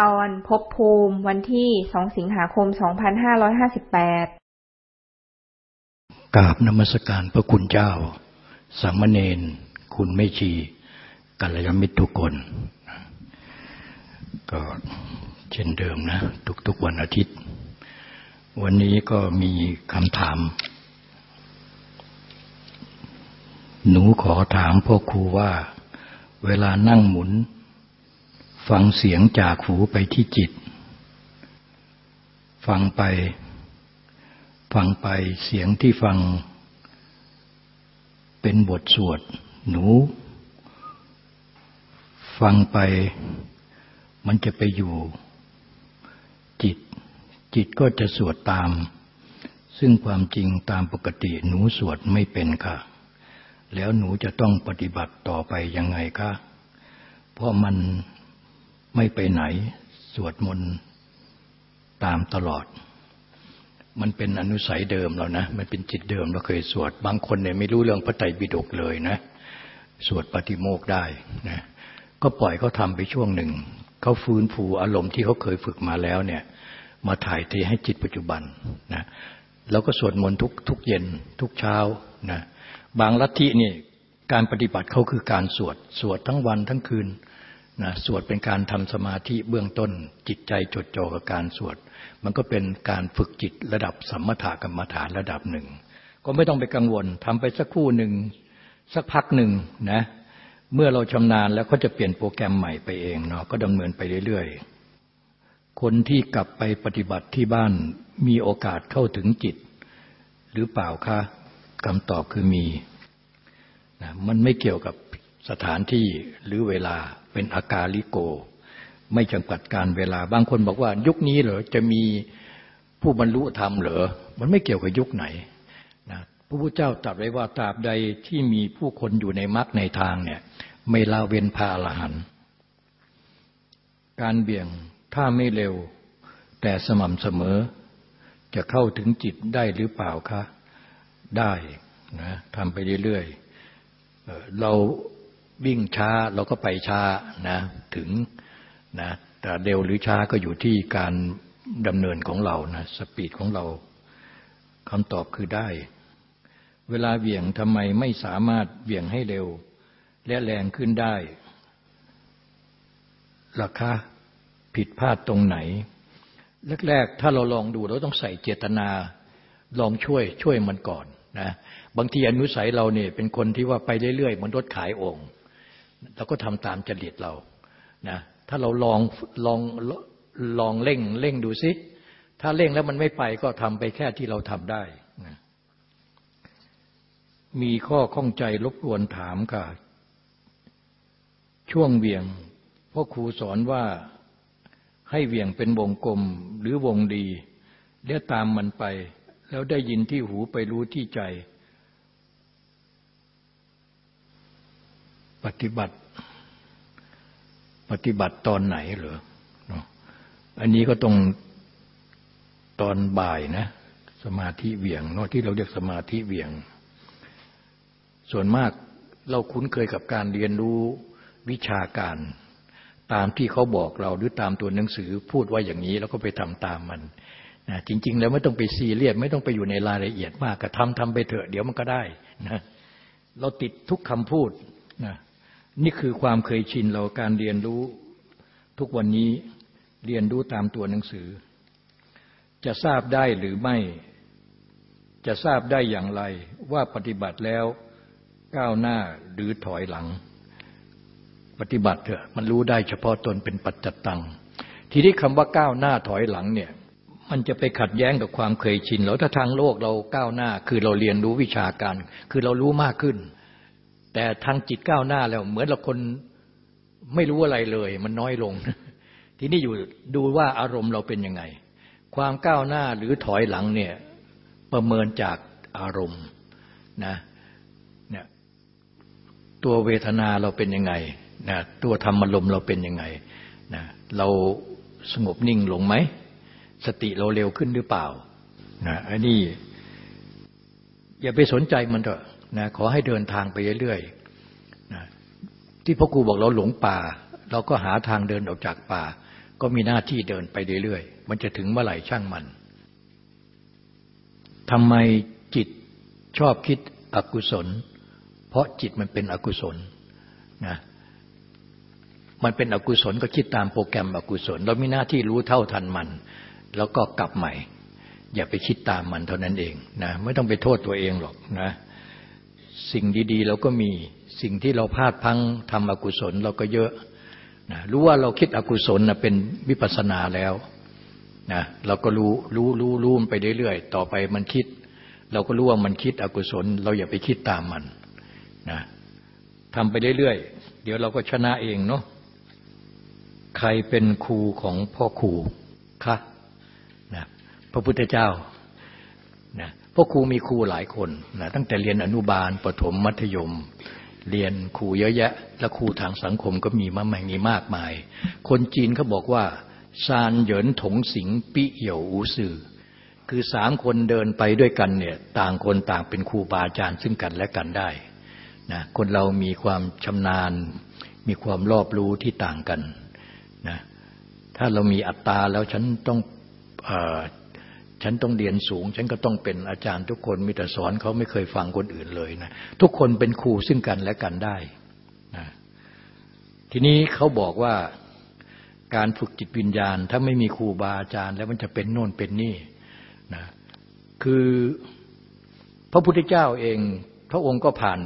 ตอนภพภูมิวันที่สองสิงหาคมสองพันห้าร้อยห้าสิบแปดกราบนมัสการพระคุณเจ้า สามเณร คุณไม่ชีกัลยาณมิตรทุกคน ก็เช่นเดิมนะ ทุกๆวันอาทิตย์ วันนี้ก็มีคำถาม หนูขอถามพ่อครูว่า เวลานั่งหมุน ฟังเสียงจากหูไปที่จิต ฟังไป ฟังไปเสียงที่ฟัง เป็นบทสวด หนู ฟังไปมันจะไปอยู่ จิต จิตก็จะสวดตาม ซึ่งความจริงตามปกติหนูสวดไม่เป็นค่ะ แล้วหนูจะต้องปฏิบัติต่อไปยังไงคะเพราะมัน ไม่ไปไหน สวดมนต์ตามตลอด มันเป็นอนุสัยเดิมแล้วนะ มันเป็นจิตเดิมเราเคยสวด บางคนเนี่ยไม่รู้เรื่องพระไตรปิฎกเลยนะ สวดปฏิโมกได้นะ ก็ปล่อยเขาทำไปช่วงหนึ่ง เขาฟื้นฟูอารมณ์ที่เขาเคยฝึกมาแล้วเนี่ย มาถ่ายเทให้จิตปัจจุบันนะแล้วก็สวดมนต์ทุกทุกเย็นทุกเช้านะบางลัทธินี่การปฏิบัติเขาคือการสวด สวดทั้งวันทั้งคืน นะสวดเป็นการทำสมาธิเบื้องต้น จิตใจจดจ่อกับการสวด มันก็เป็นการฝึกจิตระดับสัมมถกรรมฐานระดับหนึ่ง ก็ไม่ต้องไปกังวลทำไปสักครู่หนึ่งสักพักหนึ่งนะเมื่อเราชำนาญแล้วก็จะเปลี่ยนโปรแกรมใหม่ไปเองเนาะก็ดำเนินไปเรื่อยๆ คนที่กลับไปปฏิบัติที่บ้านมีโอกาสเข้าถึงจิต หรือเปล่าคะคำตอบคือมีนะมันไม่เกี่ยวกับสถานที่หรือเวลาเป็นอากาลิโก ไม่จำกัดการเวลา บางคนบอกว่า ยุคนี้เหรอจะมีผู้บรรลุธรรมเหรอ มันไม่เกี่ยวกับยุคไหนนะพระพุทธเจ้าตรัสไว้ว่าตราบใดที่มีผู้คนอยู่ในมรรคในทางเนี่ยไม่ละเว้นพาอรหันการเบี่ยงถ้าไม่เร็ว แต่สม่ำเสมอ จะเข้าถึงจิตได้หรือเปล่าคะ ได้นะทำไปเรื่อยๆเรา วิ่งช้าเราก็ไปช้านะถึงนะแต่เร็วหรือช้าก็อยู่ที่การดำเนินของเรานะสปีดของเราคำตอบคือได้ เวลาเบี่ยงทำไมไม่สามารถเบี่ยงให้เร็ว และแรงขึ้นได้ล่ะคะผิดพลาดตรงไหน แรกๆ ถ้าเราลองดูเราต้องใส่เจตนา ลองช่วยช่วยมันก่อนนะบางทีอนุสัยเราเนี่ยเป็นคนที่ว่าไปเรื่อยๆเหมือนรถขายองค์ เราก็ทำตามจริตเรานะถ้าเราลองลองลองเร่งเร่งดูซิถ้าเร่งแล้วมันไม่ไปก็ทำไปแค่ที่เราทำได้นะมีข้อข้องใจรบกวนถามค่ะ ช่วงเวียงพ่อครูสอนว่าให้เวียงเป็นวงกลมหรือวงดี แล้วตามมันไป แล้วได้ยินที่หูไปรู้ที่ใจ ปฏิบัติ ปฏิบัติตอนไหนเหรออันนี้ก็ตรงตอนบ่ายนะ สมาธิเวียงเนาะที่เราเรียกสมาธิเวียง ส่วนมากเราคุ้นเคยกับการเรียนรู้วิชาการ ตามที่เขาบอกเราหรือตามตัวหนังสือพูดว่าอย่างนี้ แล้วก็ไปทำตามมันนะจริง ๆ แล้วไม่ต้องไปซีเรียสไม่ต้องไปอยู่ในรายละเอียดมากก็ทำทำไปเถอะ เดี๋ยวมันก็ได้นะเราติดทุกคำพูดนะ นี่คือความเคยชินเราการเรียนรู้ทุกวันนี้เรียนรู้ตามตัวหนังสือ จะทราบได้หรือไม่ จะทราบได้อย่างไรว่าปฏิบัติแล้วก้าวหน้าหรือถอยหลัง ปฏิบัติเถอะมันรู้ได้เฉพาะตนเป็นปัจจตัง ทีนี้คำว่าก้าวหน้าถอยหลังเนี่ยมันจะไปขัดแย้งกับความเคยชินแล้วถ้าทางโลกเราก้าวหน้า คือเราเรียนรู้วิชาการ คือเรารู้มากขึ้น แต่ทางจิตก้าวหน้าแล้ว เหมือนเราคนไม่รู้อะไรเลย มันน้อยลง ทีนี้อยู่ดูว่าอารมณ์เราเป็นยังไง ความก้าวหน้าหรือถอยหลังเนี่ยประเมินจากอารมณ์นะเนี่ยตัวเวทนาเราเป็นยังไงนะตัวธรรมอารมณ์เราเป็นยังไงนะเราสงบนิ่งลงไหม สติเราเร็วขึ้นหรือเปล่านะอันนี้อย่าไปสนใจมันเถอะ นะขอให้เดินทางไปเรื่อยๆนะที่พ่อครูบอกเราหลงป่า เราก็หาทางเดินออกจากป่า ก็มีหน้าที่เดินไปเรื่อยๆ มันจะถึงเมื่อไหร่ช่างมันทำไมจิตชอบคิดอกุศล เพราะจิตมันเป็นอกุศลนะมันเป็นอกุศลก็คิดตามโปรแกรมอกุศล เรามีหน้าที่รู้เท่าทันมัน แล้วก็กลับใหม่ อย่าไปคิดตามมันเท่านั้นเองนะไม่ต้องไปโทษตัวเองหรอกนะ สิ่งดีๆ เราก็มีสิ่งที่เราพลาดพังทำอกุศลเราก็เยอะนะรู้ว่าเราคิดอกุศลนะเป็นวิปัสนาแล้วนะเราก็รู้รู้รู้รู้มันไปเรื่อยๆต่อไปมันคิด เราก็รู้ว่ามันคิดอกุศล เราอย่าไปคิดตามมันนะทำไปเรื่อยๆเดี๋ยวเราก็ชนะเองเนาะใครเป็นครูของพ่อครูคะนะพระพุทธเจ้า นะพ่อครูมีครูหลายคนนะตั้งแต่เรียนอนุบาลประถมมัธยม เรียนครูเยอะแยะ และครูทางสังคมก็มีมาแม่งมีมากมาย คนจีนเขาบอกว่าซานเหยินถงสิงปิเหี่ยวอูซือคือสามคนเดินไปด้วยกันเนี่ยต่างคนต่างเป็นครูบาอาจารย์ซึ่งกันและกันได้นะคนเรามีความชำนาญ มีความรอบรู้ที่ต่างกันนะถ้าเรามีอัตตาแล้วฉันต้องอ ฉันต้องเรียนสูง ฉันก็ต้องเป็นอาจารย์ทุกคนมีแต่สอนเขาไม่เคยฟังคนอื่นเลยนะทุกคนเป็นครูซึ่งกันและกันได้นะทีนี้เขาบอกว่าการฝึกจิตวิญญาณ ถ้าไม่มีครูบาอาจารย์ แล้วมันจะเป็นโน่นเป็นนี่นะคือพระพุทธเจ้าเอง พระองค์ก็ผ่าน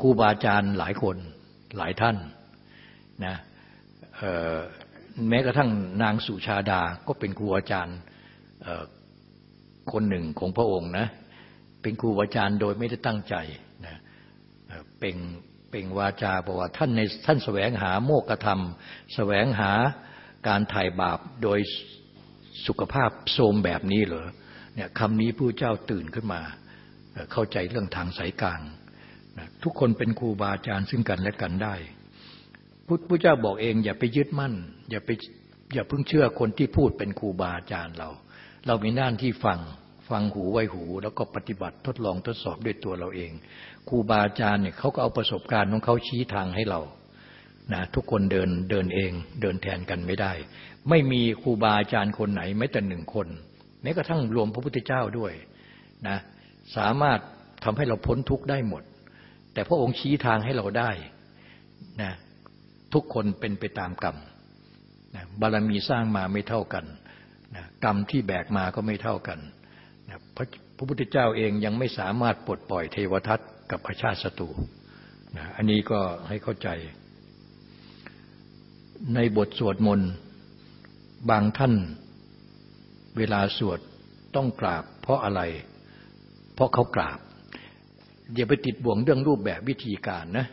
ครูบาอาจารย์หลายคนหลายท่านนะแม้กระทั่งนางสุชาดาก็เป็นครูอาจารย์ คนหนึ่งของพระองค์นะ เป็นครูอาจารย์โดยไม่ได้ตั้งใจนะเป็นเป็นวาจาบอกว่าท่านในท่านแสวงหาโมกธรรมแสวงหาการถ่ายบาปโดยสุขภาพโทมแบบนี้เหรอเนี่ยคำนี้ผู้เจ้าตื่นขึ้นมา เข้าใจเรื่องทางสายกลางทุกคนเป็นครูบาอาจารย์ซึ่งกันและกันได้พุทธเจ้าบอกเองอย่าไปยึดมั่น อย่าไปอย่าเพิ่งเชื่อคนที่พูดเป็นครูบาอาจารย์เรา เรามีหน้าที่ฟังฟังหูไว้หู แล้วก็ปฏิบัติทดลองทดสอบด้วยตัวเราเองครูบาอาจารย์เนี่ยเขาก็เอาประสบการณ์ของเขาชี้ทางให้เรานะทุกคนเดินเดินเองเดินแทนกันไม่ได้ ไม่มีครูบาอาจารย์คนไหนแม้แต่หนึ่งคน แม้กระทั่งรวมพระพุทธเจ้าด้วยนะสามารถทำให้เราพ้นทุกข์ได้หมด แต่พระองค์ชี้ทางให้เราได้นะทุกคนเป็นไปตามกรรมนะบารมีสร้างมาไม่เท่ากัน นะกรรมที่แบกมาก็ไม่เท่ากันนะพระพระพุทธเจ้าเองยังไม่สามารถปลดปล่อยเทวทัตกับพระชาติศัตรูนะอันนี้ก็ให้เข้าใจ ในบทสวดมนต์บางท่านเวลาสวดต้องกราบ เพราะอะไร เพราะเขากราบอย่าไปติดบ่วงเรื่องรูปแบบวิธีการนะ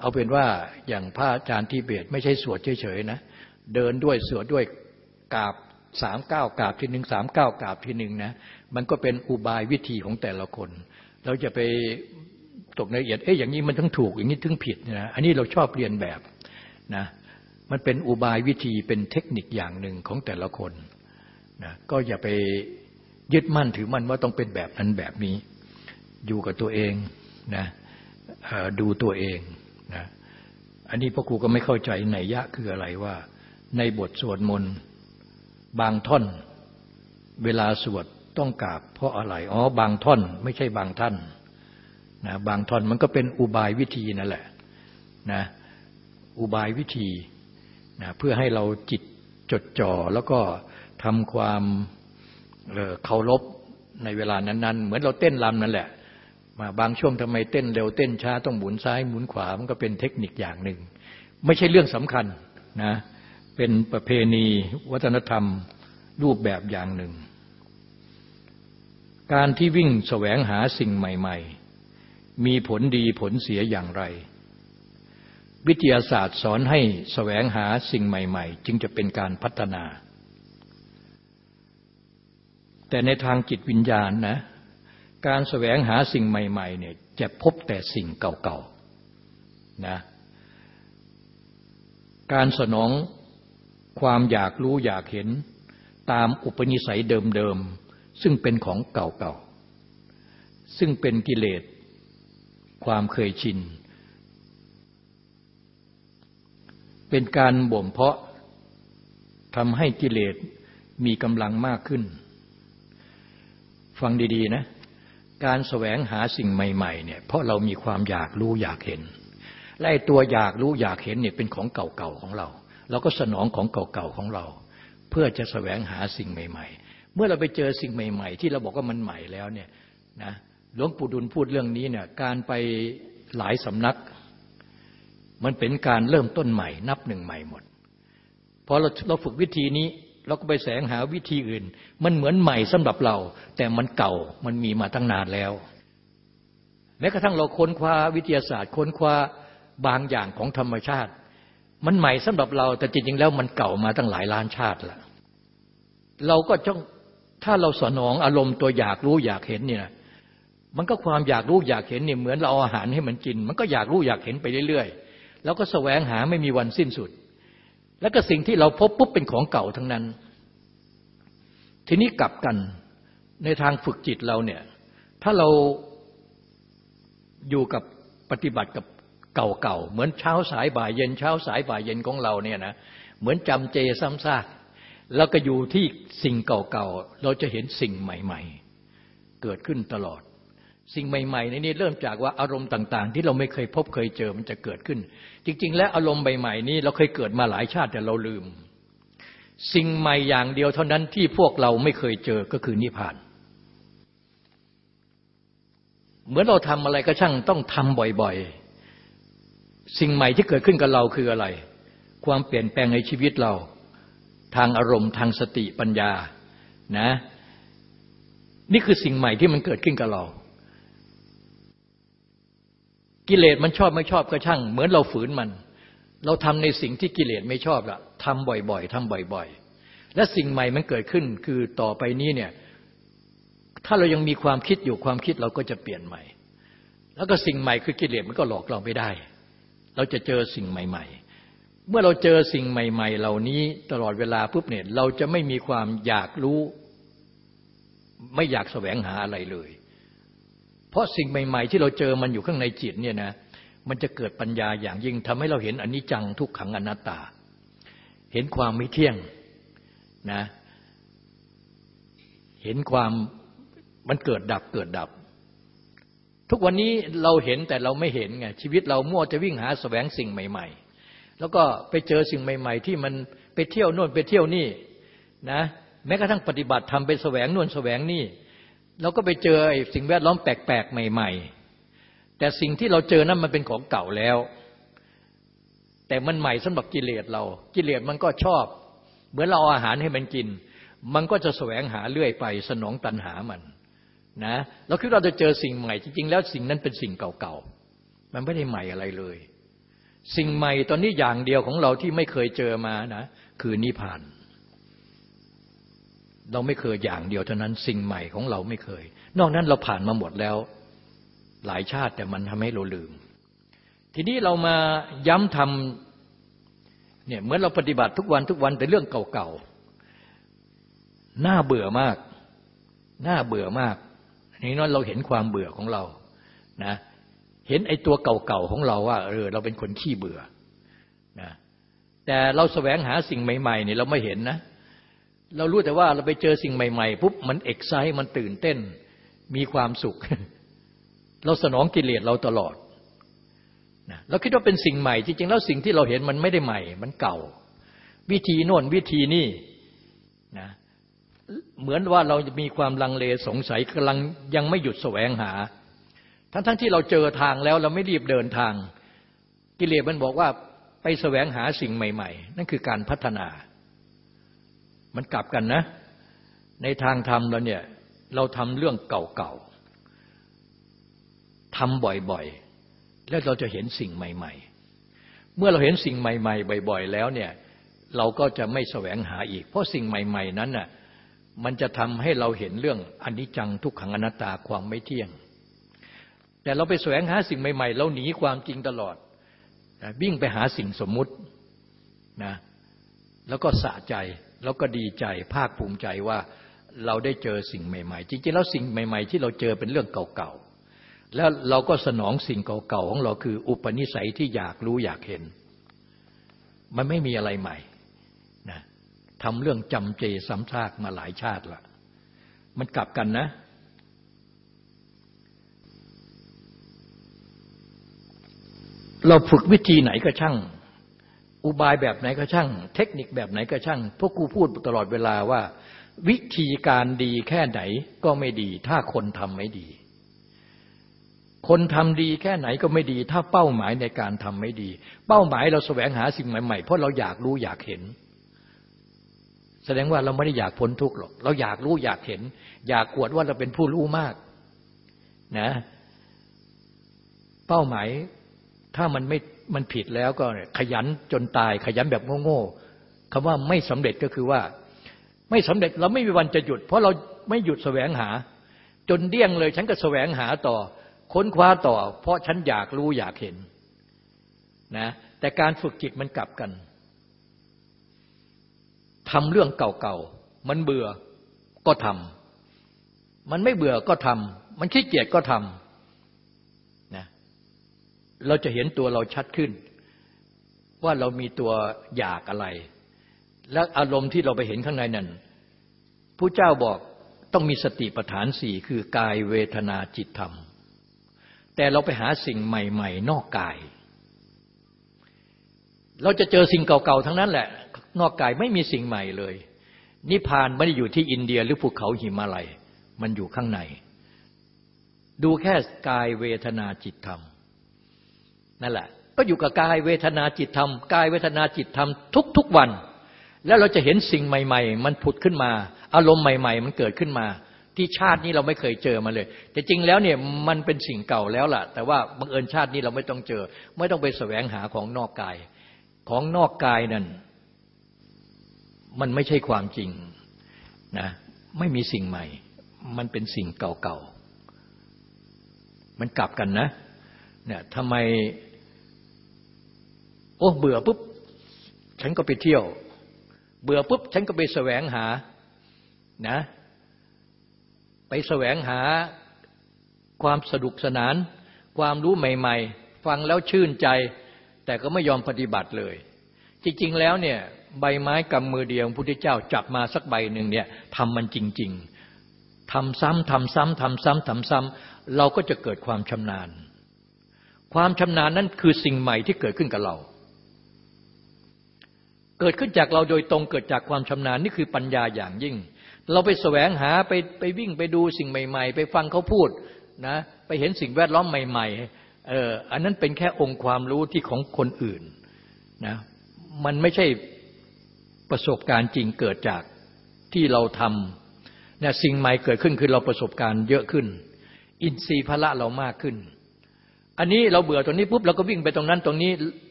เอาเป็นว่าอย่างพระอาจารย์ที่เบตไม่ใช่สวดเฉยๆนะ เดินด้วยสวดด้วยกราบ สามเก้ากราบทีหนึ่งสามเก้ากราบทีหนึ่งนะมันก็เป็นอุบายวิธีของแต่ละคน เราจะไปตกในละเอียดเอ๊ะอย่างนี้มันทั้งถูกอย่างนี้ทั้งผิดนะอันนี้เราชอบเรียนแบบนะมันเป็นอุบายวิธีเป็นเทคนิคอย่างหนึ่งของแต่ละคนนะก็อย่าไปยึดมั่นถือมั่นว่าต้องเป็นแบบนั้นแบบนี้ อยู่กับตัวเองนะดูตัวเองนะอันนี้พ่อครูก็ไม่เข้าใจในยะคืออะไรว่า ในบทสวดมนต์ บางท่อน เวลาสวดต้องกราบเพราะอะไร อ๋อ บางท่อน ไม่ใช่บางท่านนะบางท่อนมันก็เป็นอุบายวิธีนั่นแหละนะอุบายวิธีนะเพื่อให้เราจิตจดจ่อแล้วก็ทำความเคารพในเวลานั้นๆ เหมือนเราเต้นรำนั่นแหละ มาบางช่วงทำไมเต้นเร็วเต้นช้าต้องหมุนซ้ายหมุนขวามันก็เป็นเทคนิคอย่างหนึ่ง ไม่ใช่เรื่องสำคัญนะ เป็นประเพณีวัฒนธรรมรูปแบบอย่างหนึ่ง การที่วิ่งแสวงหาสิ่งใหม่ ๆ มีผลดีผลเสียอย่างไร วิทยาศาสตร์สอนให้แสวงหาสิ่งใหม่ ๆ จึงจะเป็นการพัฒนา แต่ในทางจิตวิญญาณนะ การแสวงหาสิ่งใหม่ ๆ เนี่ยจะพบแต่สิ่งเก่าๆนะการสนอง ความอยากรู้อยากเห็นตามอุปนิสัยเดิมๆ ซึ่งเป็นของเก่าๆ ซึ่งเป็นกิเลส ความเคยชิน เป็นการบ่มเพาะทำให้กิเลสมีกำลังมากขึ้น ฟังดีๆนะ การแสวงหาสิ่งใหม่ๆเนี่ยเพราะเรามีความอยากรู้อยากเห็น และตัวอยากรู้อยากเห็นเนี่ยเป็นของเก่าๆของเรา เราก็สนองของเก่าๆของเรา เพื่อจะแสวงหาสิ่งใหม่ ๆ เมื่อเราไปเจอสิ่งใหม่ ๆ ที่เราบอกว่ามันใหม่แล้วเนี่ยนะหลวงปู่ดุลพูดเรื่องนี้เนี่ยการไปหลายสำนัก มันเป็นการเริ่มต้นใหม่ นับหนึ่งใหม่หมดพอเราเราฝึกวิธีนี้เราก็ไปแสวงหาวิธีอื่น มันเหมือนใหม่สำหรับเรา แต่มันเก่ามันมีมาตั้งนานแล้ว แม้กระทั่งเราค้นคว้าวิทยาศาสตร์ ค้นคว้าบางอย่างของธรรมชาติ มันใหม่สำหรับเรา แต่จริงๆแล้วมันเก่ามาตั้งหลายล้านชาติแล้วเราก็จ้องถ้าเราสนองอารมณ์ตัวอยากรู้อยากเห็นเนี่ยมันก็ความอยากรู้อยากเห็นเนี่ยเหมือนเราเอาอาหารให้มันกิน มันก็อยากรู้อยากเห็นไปเรื่อยๆ แล้วก็แสวงหาไม่มีวันสิ้นสุด แล้วก็สิ่งที่เราพบปุ๊บเป็นของเก่าทั้งนั้น ทีนี้กลับกันในทางฝึกจิตเราเนี่ยถ้าเราอยู่กับปฏิบัติกับ เก่าๆ เหมือนเช้าสายบ่ายเย็นเช้าสายบ่ายเย็นของเราเนี่ยนะ เหมือนจำเจซ้ำซาก แล้วก็อยู่ที่สิ่งเก่าๆ เราจะเห็นสิ่งใหม่ๆ เกิดขึ้นตลอด สิ่งใหม่ๆในนี้เริ่มจากว่าอารมณ์ต่างๆ ที่เราไม่เคยพบเคยเจอมันจะเกิดขึ้น จริง ๆ แล้วอารมณ์ใหม่ๆนี้เราเคยเกิดมาหลายชาติแต่เราลืม สิ่งใหม่อย่างเดียวเท่านั้นที่พวกเราไม่เคยเจอก็คือนิพพานเหมือนเราทำอะไรก็ช่างต้องทำบ่อยๆ สิ่งใหม่ที่เกิดขึ้นกับเราคืออะไร ความเปลี่ยนแปลงในชีวิตเรา ทางอารมณ์ทางสติปัญญานะนี่คือสิ่งใหม่ที่มันเกิดขึ้นกับเรา กิเลสมันชอบไม่ชอบก็ช่าง เหมือนเราฝืนมัน เราทำในสิ่งที่กิเลสไม่ชอบละทำบ่อยๆทำบ่อย ๆ และสิ่งใหม่มันเกิดขึ้นคือต่อไปนี้เนี่ยถ้าเรายังมีความคิดอยู่ความคิดเราก็จะเปลี่ยนใหม่ แล้วก็สิ่งใหม่คือกิเลสมันก็หลอกเราไม่ได้ เราจะเจอสิ่งใหม่ ๆ เมื่อเราเจอสิ่งใหม่ ๆ เหล่านี้ตลอดเวลาปุ๊บเนี่ยเราจะไม่มีความอยากรู้ ไม่อยากแสวงหาอะไรเลย เพราะสิ่งใหม่ ๆ ที่เราเจอมันอยู่ข้างในจิตเนี่ยนะมันจะเกิดปัญญาอย่างยิ่งทำให้เราเห็นอนิจจังทุกขังอนัตตา เห็นความไม่เที่ยงนะเห็นความมันเกิดดับเกิดดับ ทุกวันนี้เราเห็นแต่เราไม่เห็นไงชีวิตเรามั่วจะวิ่งหาสแสวงสิ่งใหม่ ๆ แล้วก็ไปเจอสิ่งใหม่ ๆ ที่มันไปเที่ยวโน่นไปเที่ยวนี่นะแม้กระทั่งปฏิบัติทำไปแสวงโน่นแสวงนี่เราก็ไปเจอสิ่งแวดล้อมแปลกๆ ใหม่ ๆ แต่สิ่งที่เราเจอนั้นมันเป็นของเก่าแล้ว แต่มันใหม่สำหรับกิเลสเรา กิเลสมันก็ชอบ เหมือนเราเอาอาหารให้มันกิน มันก็จะแสวงหาเรื่อยไป สนองตัณหามัน นะเราคิดเราจะเจอสิ่งใหม่ จริงๆ แล้วสิ่งนั้นเป็นสิ่งเก่าๆ มันไม่ได้ใหม่อะไรเลย สิ่งใหม่ตอนนี้อย่างเดียวของเราที่ไม่เคยเจอมานะคือนิพพาน เราไม่เคยอย่างเดียวเท่านั้นสิ่งใหม่ของเราไม่เคย นอกนั้นเราผ่านมาหมดแล้ว หลายชาติแต่มันทำให้เราลืม ทีนี้เรามาย้ำทำเนี่ยเหมือนเราปฏิบัติทุกวันทุกวันแต่เรื่องเก่าๆน่าเบื่อมาก น่าเบื่อมาก นี่นั้นเราเห็นความเบื่อของเรานะเห็นไอ้ตัวเก่าๆของเราว่าเออเราเป็นคนขี้เบื่อนะแต่เราแสวงหาสิ่งใหม่ๆนี่เราไม่เห็นนะ เรารู้แต่ว่าเราไปเจอสิ่งใหม่ๆปุ๊บมันเอกไซมันตื่นเต้น มีความสุข เราสนองกิเลสเราตลอดนะเราคิดว่าเป็นสิ่งใหม่ จริงๆแล้วสิ่งที่เราเห็นมันไม่ได้ใหม่ มันเก่า วิธีโน่นวิธีนี่นะ เหมือนว่าเราจะมีความลังเลสงสัยกำลังยังไม่หยุดแสวงหา ทั้งๆทที่เราเจอทางแล้วเราไม่รีบเดินทาง กิเลสมันบอกว่าไปแสวงหาสิ่งใหม่ ๆ นั่นคือการพัฒนา มันกลับกันนะ ในทางธรรมเราเนี่ยเราทำเรื่องเก่าๆทำบ่อยๆ แล้วเราจะเห็นสิ่งใหม่ ๆ เมื่อเราเห็นสิ่งใหม่ ๆ บ่อย ๆ แล้วเนี่ยเราก็จะไม่แสวงหาอีก เพราะสิ่งใหม่ ๆ นั้นน่ะ มันจะทำให้เราเห็นเรื่องอนิจจังทุกขังอนัตตาความไม่เที่ยง แต่เราไปแสวงหาสิ่งใหม่ ๆ เราหนีความจริงตลอดวิ่งไปหาสิ่งสมมุตินะแล้วก็สะใจแล้วก็ดีใจภาคภูมิใจว่าเราได้เจอสิ่งใหม่ ๆ จริงๆแล้วสิ่งใหม่ ๆ ที่เราเจอเป็นเรื่องเก่าๆ แล้วเราก็สนองสิ่งเก่าๆของเราคือ อุปนิสัยที่อยากรู้อยากเห็น มันไม่มีอะไรใหม่ ทำเรื่องจำเจซ้ำซากมาหลายชาติละมันกลับกันนะ เราฝึกวิธีไหนก็ช่าง อุบายแบบไหนก็ช่าง เทคนิคแบบไหนก็ช่าง พวกกูพูดตลอดเวลาว่า วิธีการดีแค่ไหนก็ไม่ดี ถ้าคนทำไม่ดี คนทำดีแค่ไหนก็ไม่ดี ถ้าเป้าหมายในการทำไม่ดี เป้าหมายเราแสวงหาสิ่งใหม่ๆ เพราะเราอยากรู้อยากเห็น แสดงว่าเราไม่ได้อยากพ้นทุกข์หรอก เราอยากรู้อยากเห็น อยากอวดว่าเราเป็นผู้รู้มากนะ เป้าหมายถ้ามันไม่มันผิดแล้วก็ขยันจนตาย ขยันแบบโง่ๆคำว่าไม่สำเร็จก็คือว่า ไม่สำเร็จเราไม่มีวันจะหยุด เพราะเราไม่หยุดแสวงหา จนเดี้ยงเลย ฉันก็แสวงหาต่อ ค้นคว้าต่อ เพราะฉันอยากรู้อยากเห็นนะแต่การฝึกจิตมันกลับกัน ทำเรื่องเก่าๆ มันเบื่อก็ทำ มันไม่เบื่อก็ทำ มันขี้เกียจก็ทำนะเราจะเห็นตัวเราชัดขึ้น ว่าเรามีตัวอยากอะไร และอารมณ์ที่เราไปเห็นข้างในนั้นผู้เจ้าบอกต้องมีสติปัฏฐานสี่คือกายเวทนาจิตธรรม แต่เราไปหาสิ่งใหม่ ๆ นอกกาย เราจะเจอสิ่งเก่าๆทั้งนั้นแหละ นอกกายไม่มีสิ่งใหม่เลย นิพพานไม่ได้อยู่ที่อินเดียหรือภูเขาหิมาลัย มันอยู่ข้างใน ดูแค่กายเวทนาจิตธรรม นั่นแหละ ก็อยู่กับกายเวทนาจิตธรรมกายเวทนาจิตธรรมทุกๆวัน แล้วเราจะเห็นสิ่งใหม่ ๆ มันผุดขึ้นมา อารมณ์ใหม่ ๆ มันเกิดขึ้นมาที่ชาตินี้เราไม่เคยเจอมาเลย แต่จริงแล้วเนี่ยมันเป็นสิ่งเก่าแล้วล่ะ แต่ว่าบังเอิญชาตินี้เราไม่ต้องเจอ ไม่ต้องไปแสวงหาของนอกกาย ของนอกกายนั่น มันไม่ใช่ความจริงนะไม่มีสิ่งใหม่ มันเป็นสิ่งเก่าๆ มันกลับกันนะเนี่ยทำไม โอ้เบื่อปุ๊บ ฉันก็ไปเที่ยว เบื่อปุ๊บ ฉันก็ไปแสวงหานะไปแสวงหาความสนุกสนาน ความรู้ใหม่ ๆ ฟังแล้วชื่นใจ แต่ก็ไม่ยอมปฏิบัติเลย จริง ๆ แล้วเนี่ย ใบไม้กำมือเดียวพุทธเจ้าจับมาสักใบหนึ่งเนี่ยทำมันจริง ๆทำซ้ำทำซ้ำทำซ้ำทำซ้ำเราก็จะเกิดความชำนาญ ความชำนาญนั้นคือสิ่งใหม่ที่เกิดขึ้นกับเรา เกิดขึ้นจากเราโดยตรงเกิดจากความชำนาญนี่คือปัญญาอย่างยิ่ง เราไปแสวงหาไปไปวิ่งไปดูสิ่งใหม่ ๆ ไปฟังเขาพูดนะไปเห็นสิ่งแวดล้อมใหม่ๆเอออันนั้นเป็นแค่องค์ความรู้ที่ของคนอื่นนะมันไม่ใช่ ประสบการณ์จริงเกิดจากที่เราทำเนี่ยสิ่งใหม่เกิดขึ้นคือเราประสบการณ์เยอะขึ้น อินทรีย์พละเรามากขึ้น อันนี้เราเบื่อตรงนี้ปุ๊บเราก็วิ่งไปตรงนั้นตรงนี้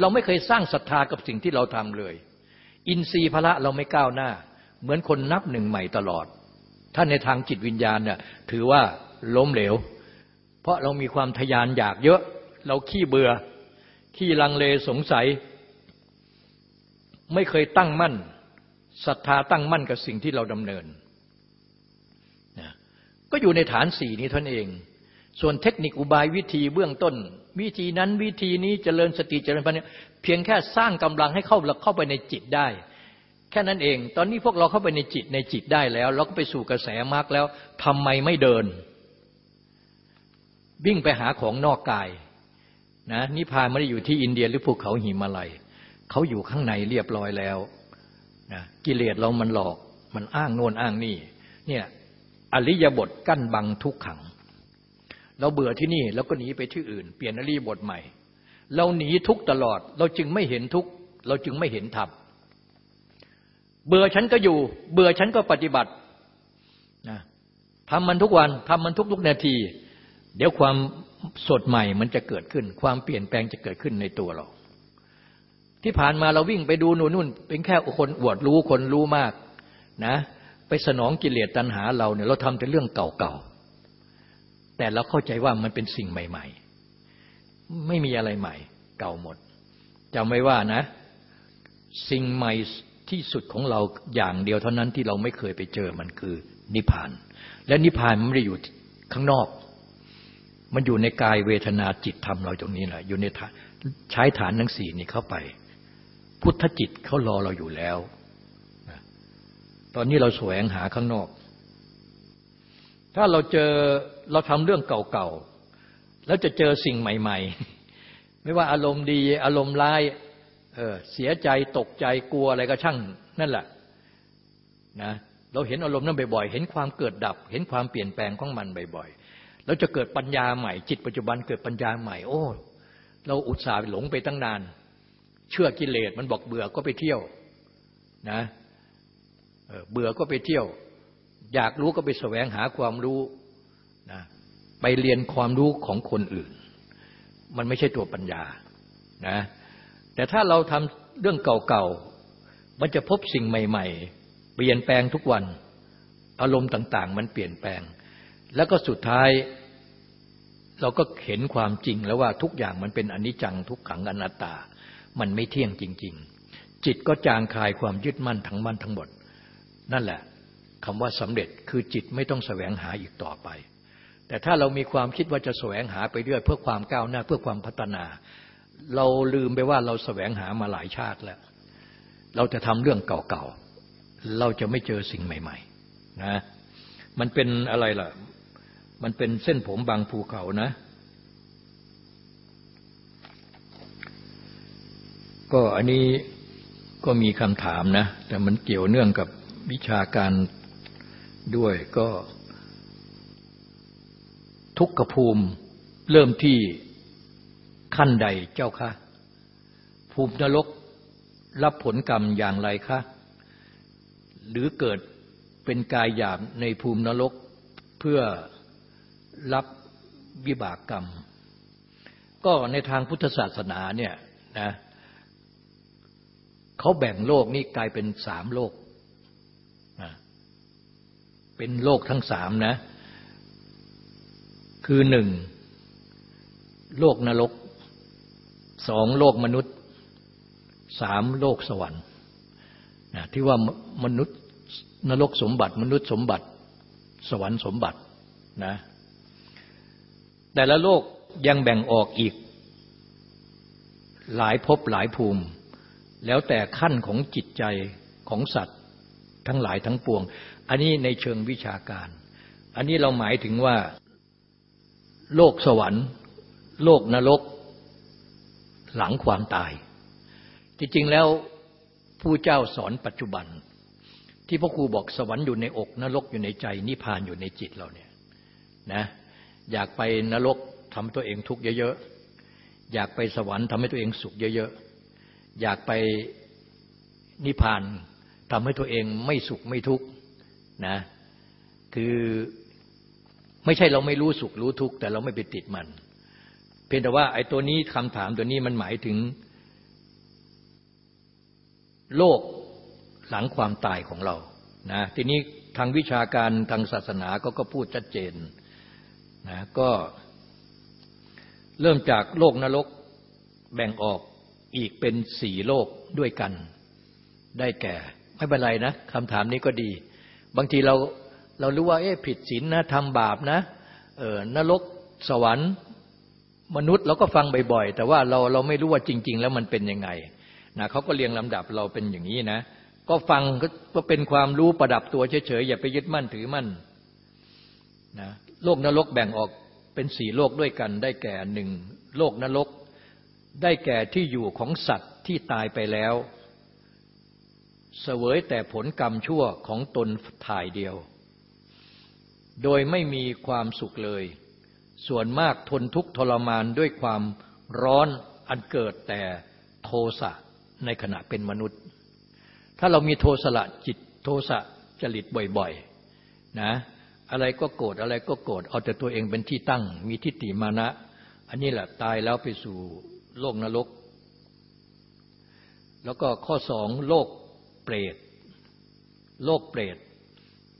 เราไม่เคยสร้างศรัทธากับสิ่งที่เราทำเลย อินทรีย์พละเราไม่ก้าวหน้า เหมือนคนนับหนึ่งใหม่ตลอด ถ้าในทางจิตวิญญาณเนี่ยถือว่าล้มเหลว เพราะเรามีความทยานอยากเยอะ เราขี้เบื่อขี้ลังเลสงสัย ไม่เคยตั้งมั่นศรัทธาตั้งมั่นกับสิ่งที่เราดำเนินนะก็อยู่ในฐานสี่นี้ท่านเอง ส่วนเทคนิคอุบายวิธีเบื้องต้น วิธีนั้นวิธีนี้เจริญสติเจริญปัญญาเพียงแค่สร้างกำลังให้เข้าเข้าไปในจิตได้ แค่นั้นเอง ตอนนี้พวกเราเข้าไปในจิตในจิตได้แล้ว เราก็ไปสู่กระแสมรรคแล้วทำไมไม่เดิน วิ่งไปหาของนอกกายนะนิพพานไม่ได้อยู่ที่อินเดียหรือภูเขาหิมาลัย เขาอยู่ข้างในเรียบร้อยแล้วนะกิเลสเรามันหลอกมันอ้างโน่นอ้างนี่เนี่ยอริยบทกั้นบังทุกขัง เราเบื่อที่นี่แล้วก็หนีไปที่อื่น เปลี่ยนอริยบทใหม่ เราหนีทุกตลอด เราจึงไม่เห็นทุกเราจึงไม่เห็นธรรมเบื่อฉันก็อยู่ เบื่อฉันก็ปฏิบัตินะทำมันทุกวันทำมันทุกทุกนาที เดี๋ยวความสดใหม่มันจะเกิดขึ้น ความเปลี่ยนแปลงจะเกิดขึ้นในตัวเรา ที่ผ่านมาเราวิ่งไปดูนู่นนู่น เป็นแค่คนอวดรู้คนรู้มากนะ ไปสนองกิเลสตัณหาเราเนี่ยเราทำแต่เรื่องเก่าๆ แต่เราเข้าใจว่ามันเป็นสิ่งใหม่ ๆ ไม่มีอะไรใหม่ เก่าหมดจำไว้ว่านะ สิ่งใหม่ที่สุดของเราอย่างเดียวเท่านั้นที่เราไม่เคยไปเจอมันคือนิพพาน และนิพพานมันไม่ได้อยู่ข้างนอก มันอยู่ในกายเวทนาจิตธรรมเราตรงนี้แหละอยู่ในใช้ฐานทั้งสี่นี้เข้าไป พุทธจิตเขารอเราอยู่แล้ว ตอนนี้เราแสวงหาข้างนอก ถ้าเราเจอเราทำเรื่องเก่าๆ แล้วจะเจอสิ่งใหม่ ๆ ไม่ว่าอารมณ์ดี อารมณ์ร้ายเออเสียใจตกใจกลัวอะไรก็ช่างนั่นแหละนะเราเห็นอารมณ์นั้นบ่อยๆ เห็นความเกิดดับ เห็นความเปลี่ยนแปลงของมันบ่อยๆ แล้วจะเกิดปัญญาใหม่ จิตปัจจุบันเกิดปัญญาใหม่ โอ้ เราอุตส่าห์หลงไปตั้งนาน เชื่อกิเลสมันบอกเบื่อก็ไปเที่ยวนะเบื่อก็ไปเที่ยว อยากรู้ก็ไปแสวงหาความรู้นะไปเรียนความรู้ของคนอื่น มันไม่ใช่ตัวปัญญานะแต่ถ้าเราทำเรื่องเก่าๆ มันจะพบสิ่งใหม่ ๆ เปลี่ยนแปลงทุกวัน อารมณ์ต่างๆ มันเปลี่ยนแปลง แล้วก็สุดท้ายเราก็เห็นความจริงแล้วว่าทุกอย่างมันเป็นอนิจจังทุกขังอนัตตา มันไม่เที่ยงจริง ๆ จิตก็จางคายความยึดมั่นทั้งมั่นทั้งหมด นั่นแหละคำว่าสำเร็จคือจิตไม่ต้องแสวงหาอีกต่อไป แต่ถ้าเรามีความคิดว่าจะแสวงหาไปเรื่อยเพื่อความก้าวหน้าเพื่อความพัฒนา เราลืมไปว่าเราแสวงหามาหลายชาติแล้ว เราจะทำเรื่องเก่าๆ เราจะไม่เจอสิ่งใหม่ๆนะมันเป็นอะไรล่ะ มันเป็นเส้นผมบางภูเขานะ ก็อันนี้ก็มีคำถามนะ แต่มันเกี่ยวเนื่องกับวิชาการด้วยก็ ทุกขภูมิเริ่มที่ขั้นใดเจ้าคะภูมินรกรับผลกรรมอย่างไรคะ หรือเกิดเป็นกายหยาบในภูมินรกเพื่อรับวิบากกรรม ก็ในทางพุทธศาสนาเนี่ยนะ เขาแบ่งโลกนี้กลายเป็นสามโลก เป็นโลกทั้งสามนะ คือหนึ่งโลกนรกสองโลกมนุษย์สามโลกสวรรค์ที่ว่ามนุษย์นรกสมบัติ มนุษย์สมบัติ สวรรค์สมบัตินะแต่ละโลกยังแบ่งออกอีก หลายภพหลายภูมิ แล้วแต่ขั้นของจิตใจของสัตว์ทั้งหลายทั้งปวง อันนี้ในเชิงวิชาการ อันนี้เราหมายถึงว่า โลกสวรรค์ โลกนรก หลังความตาย จริงๆแล้วผู้เจ้าสอนปัจจุบัน ที่พ่อครูบอกสวรรค์อยู่ในอกนรกอยู่ในใจ นิพพานอยู่ในจิตเราเนี่ยนะอยากไปนรกทำตัวเองทุกข์เยอะๆอยากไปสวรรค์ทำให้ตัวเองสุขเยอะๆ อยากไปนิพพานทำให้ตัวเองไม่สุขไม่ทุกข์นะคือไม่ใช่เราไม่รู้สุขรู้ทุกข์แต่เราไม่ไปติดมัน เพียงแต่ว่าไอ้ตัวนี้คำถามตัวนี้มันหมายถึง โลกหลังความตายของเรานะทีนี้ทางวิชาการทางศาสนาก็ก็พูดชัดเจนนะก็เริ่มจากโลกนรกแบ่งออก อีกเป็นสี่โลกด้วยกัน ได้แก่ ไม่เป็นไรนะคำถามนี้ก็ดี บางทีเราเรารู้ว่าเอ๊ะผิดศีลนะทำบาปนะเออนรกสวรรค์ มนุษย์เราก็ฟังบ่อยๆ แต่ว่าเราเราไม่รู้ว่าจริง ๆ แล้วมันเป็นยังไงนะเขาก็เรียงลำดับเราเป็นอย่างนี้นะ ก็ฟังก็เป็นความรู้ประดับตัวเฉยๆอย่าไปยึดมั่นถือมั่นนะโลกนรกแบ่งออกเป็นสี่โลกด้วยกันได้แก่หนึ่งโลกนรก ได้แก่ที่อยู่ของสัตว์ที่ตายไปแล้ว เสวยแต่ผลกรรมชั่วของตนถ่ายเดียว โดยไม่มีความสุขเลย ส่วนมากทนทุกข์ทรมานด้วยความร้อนอันเกิดแต่โทสะในขณะเป็นมนุษย์ ถ้าเรามีโทสะจิตโทสะจริตบ่อยๆนะอะไรก็โกรธอะไรก็โกรธเอาแต่ตัวเองเป็นที่ตั้ง มีทิฏฐิมานะ อันนี้แหละตายแล้วไปสู่ โลกนรก แล้วก็ข้อสองโลกเปรต โลกเปรต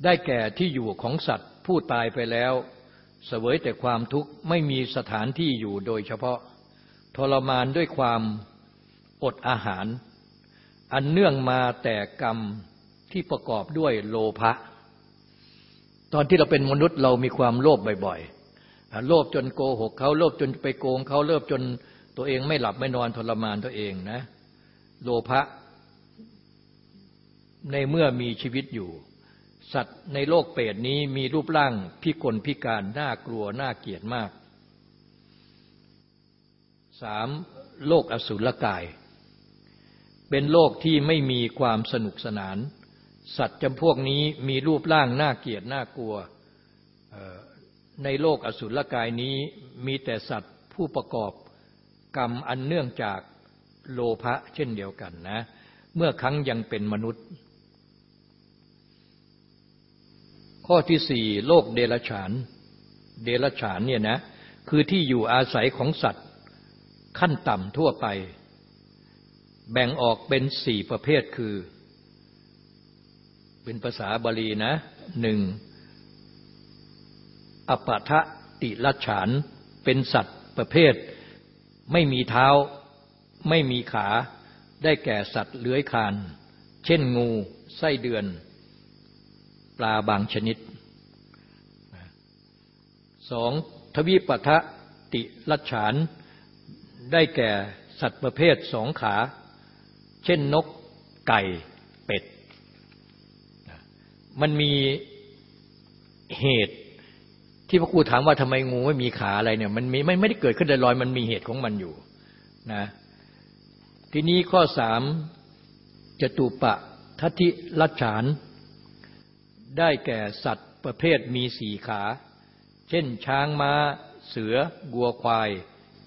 ได้แก่ที่อยู่ของสัตว์ผู้ตายไปแล้ว เสวยแต่ความทุกข์ไม่มีสถานที่อยู่โดยเฉพาะทรมานด้วยความอดอาหาร อันเนื่องมาแต่กรรมที่ประกอบด้วยโลภะ ตอนที่เราเป็นมนุษย์เรามีความโลภบ่อยๆ โลภจนโกหกเขา โลภจนไปโกงเขาโลภจน ตัวเองไม่หลับไม่นอนทรมานตัวเองนะโลภะในเมื่อมีชีวิตอยู่ สัตว์ในโลกเปรตนี้มีรูปร่างพิกลพิการน่ากลัวน่าเกลียดมากสามโลกอสุรกาย เป็นโลกที่ไม่มีความสนุกสนาน สัตว์จำพวกนี้มีรูปร่างน่าเกลียดน่ากลัว ในโลกอสุรกายนี้มีแต่สัตว์ผู้ประกอบ กรรมอันเนื่องจากโลภะเช่นเดียวกันนะ เมื่อครั้งยังเป็นมนุษย์ ข้อที่สี่โลกเดรัจฉาน เดรัจฉานเนี่ยนะคือที่อยู่อาศัยของสัตว์ ขั้นต่ำทั่วไป แบ่งออกเป็นสี่ประเภทคือ เป็นภาษาบาลีนะหนึ่งอปทะติลัฉานเป็นสัตว์ประเภท ไม่มีเท้า ไม่มีขา ได้แก่สัตว์เลื้อยคาน เช่นงู ไส้เดือน ปลาบางชนิดสองทวีปทะติลัฉาน ได้แก่สัตว์ประเภทสองขา เช่นนก ไก่ เป็ด มันมีเหตุ ที่พระครูถามว่าทำไมงูไม่มีขาอะไรเนี่ย มันมีไม่ไม่ได้เกิดขึ้นลอยมันมีเหตุของมันอยู่นะทีนี้ข้อสามจตุปะทัติลัฉาน ได้แก่สัตว์ประเภทมีสี่ขา เช่นช้างมา้า เสือวัวควาย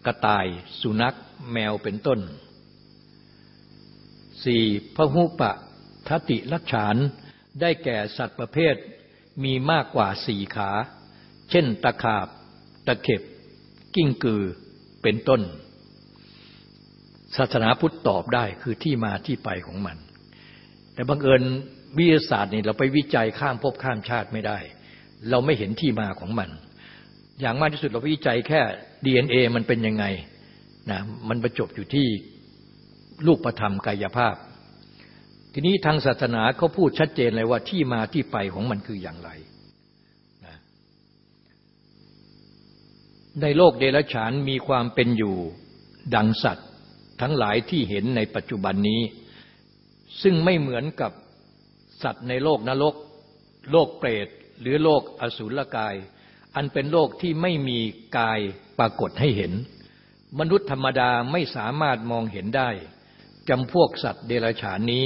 กระต่าย สุนัข แมวเป็นต้นสี่พหุปะทัติลัฉาน ได้แก่สัตว์ประเภทมีมากกว่าสี่ขา เช่น ตะขาบ ตะเข็บ กิ้งกือเป็นต้น ศาสนาพุทธตอบได้คือที่มาที่ไปของมัน แต่บังเอิญวิทยาศาสตร์นี่เราไปวิจัยข้ามภพข้ามชาติไม่ได้ เราไม่เห็นที่มาของมัน อย่างมากที่สุดเราวิจัยแค่ DNA มันเป็นยังไงนะมันประจบอยู่ที่ลูกประธรรมกายภาพ ทีนี้ทางศาสนาเขาพูดชัดเจนเลยว่าที่มาที่ไปของมันคืออย่างไร ในโลกเดรัจฉานมีความเป็นอยู่ดังสัตว์ ทั้งหลายที่เห็นในปัจจุบันนี้ ซึ่งไม่เหมือนกับสัตว์ในโลกนรก โลกเปรต หรือโลกอสุรกาย อันเป็นโลกที่ไม่มีกายปรากฏให้เห็น มนุษย์ธรรมดาไม่สามารถมองเห็นได้จำพวกสัตว์เดรัจฉานนี้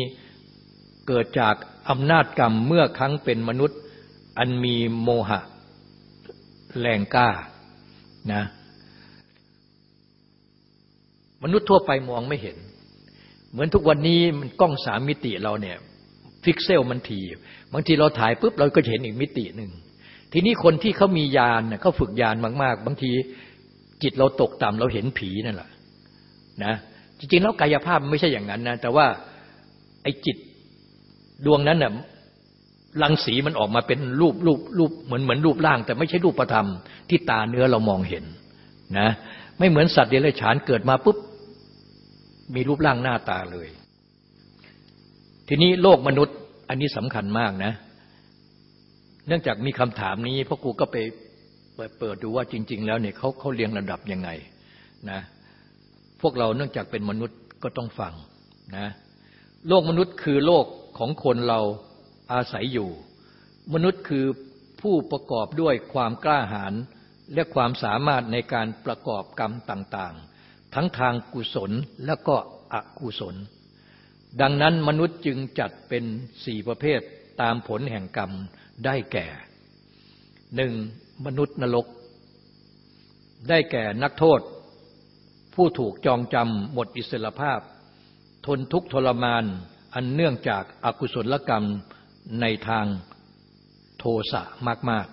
เกิดจากอำนาจกรรมเมื่อครั้งเป็นมนุษย์ อันมีโมหะ แรงกล้า นะ มนุษย์ทั่วไปมองไม่เห็น เหมือนทุกวันนี้มันกล้องสามมิติเราเนี่ยพิกเซลมันทีบางทีเราถ่ายปุ๊บเราก็เห็นอีกมิติหนึ่งทีนี้คนที่เขามียานเขาฝึกยานมากๆ บางทีจิตเราตกต่ำเราเห็นผีนั่นแหละนะจริงๆแล้วกายภาพไม่ใช่อย่างนั้นนะแต่ว่าไอ้จิตดวงนั้นน่ะ รังสีมันออกมาเป็นรูปรูปรูปเหมือนเหมือนรูปร่าง แต่ไม่ใช่รูปประธรรมที่ตาเนื้อเรามองเห็นนะไม่เหมือนสัตว์เดรัจฉานเกิดมาปุ๊บมีรูปร่างหน้าตาเลย ทีนี้โลกมนุษย์อันนี้สำคัญมากนะ เนื่องจากมีคำถามนี้พ่อครูก็ไปเปิดเปิดดูว่าจริง ๆ แล้วเนี่ยเขาเขาเรียงระดับยังไงนะพวกเราเนื่องจากเป็นมนุษย์ก็ต้องฟังนะโลกมนุษย์คือโลกของคนเรา อาศัยอยู่ มนุษย์คือผู้ประกอบด้วยความกล้าหาญและความสามารถในการประกอบกรรมต่างๆ ทั้งทางกุศลและก็อกุศล ดังนั้นมนุษย์จึงจัดเป็นสี่ประเภทตามผลแห่งกรรมได้แก่หนึ่งมนุษย์นรก ได้แก่นักโทษ ผู้ถูกจองจำหมดอิสรภาพ ทนทุกข์ทรมานอันเนื่องจากอากุศลกรรม ในทางโทสะมาก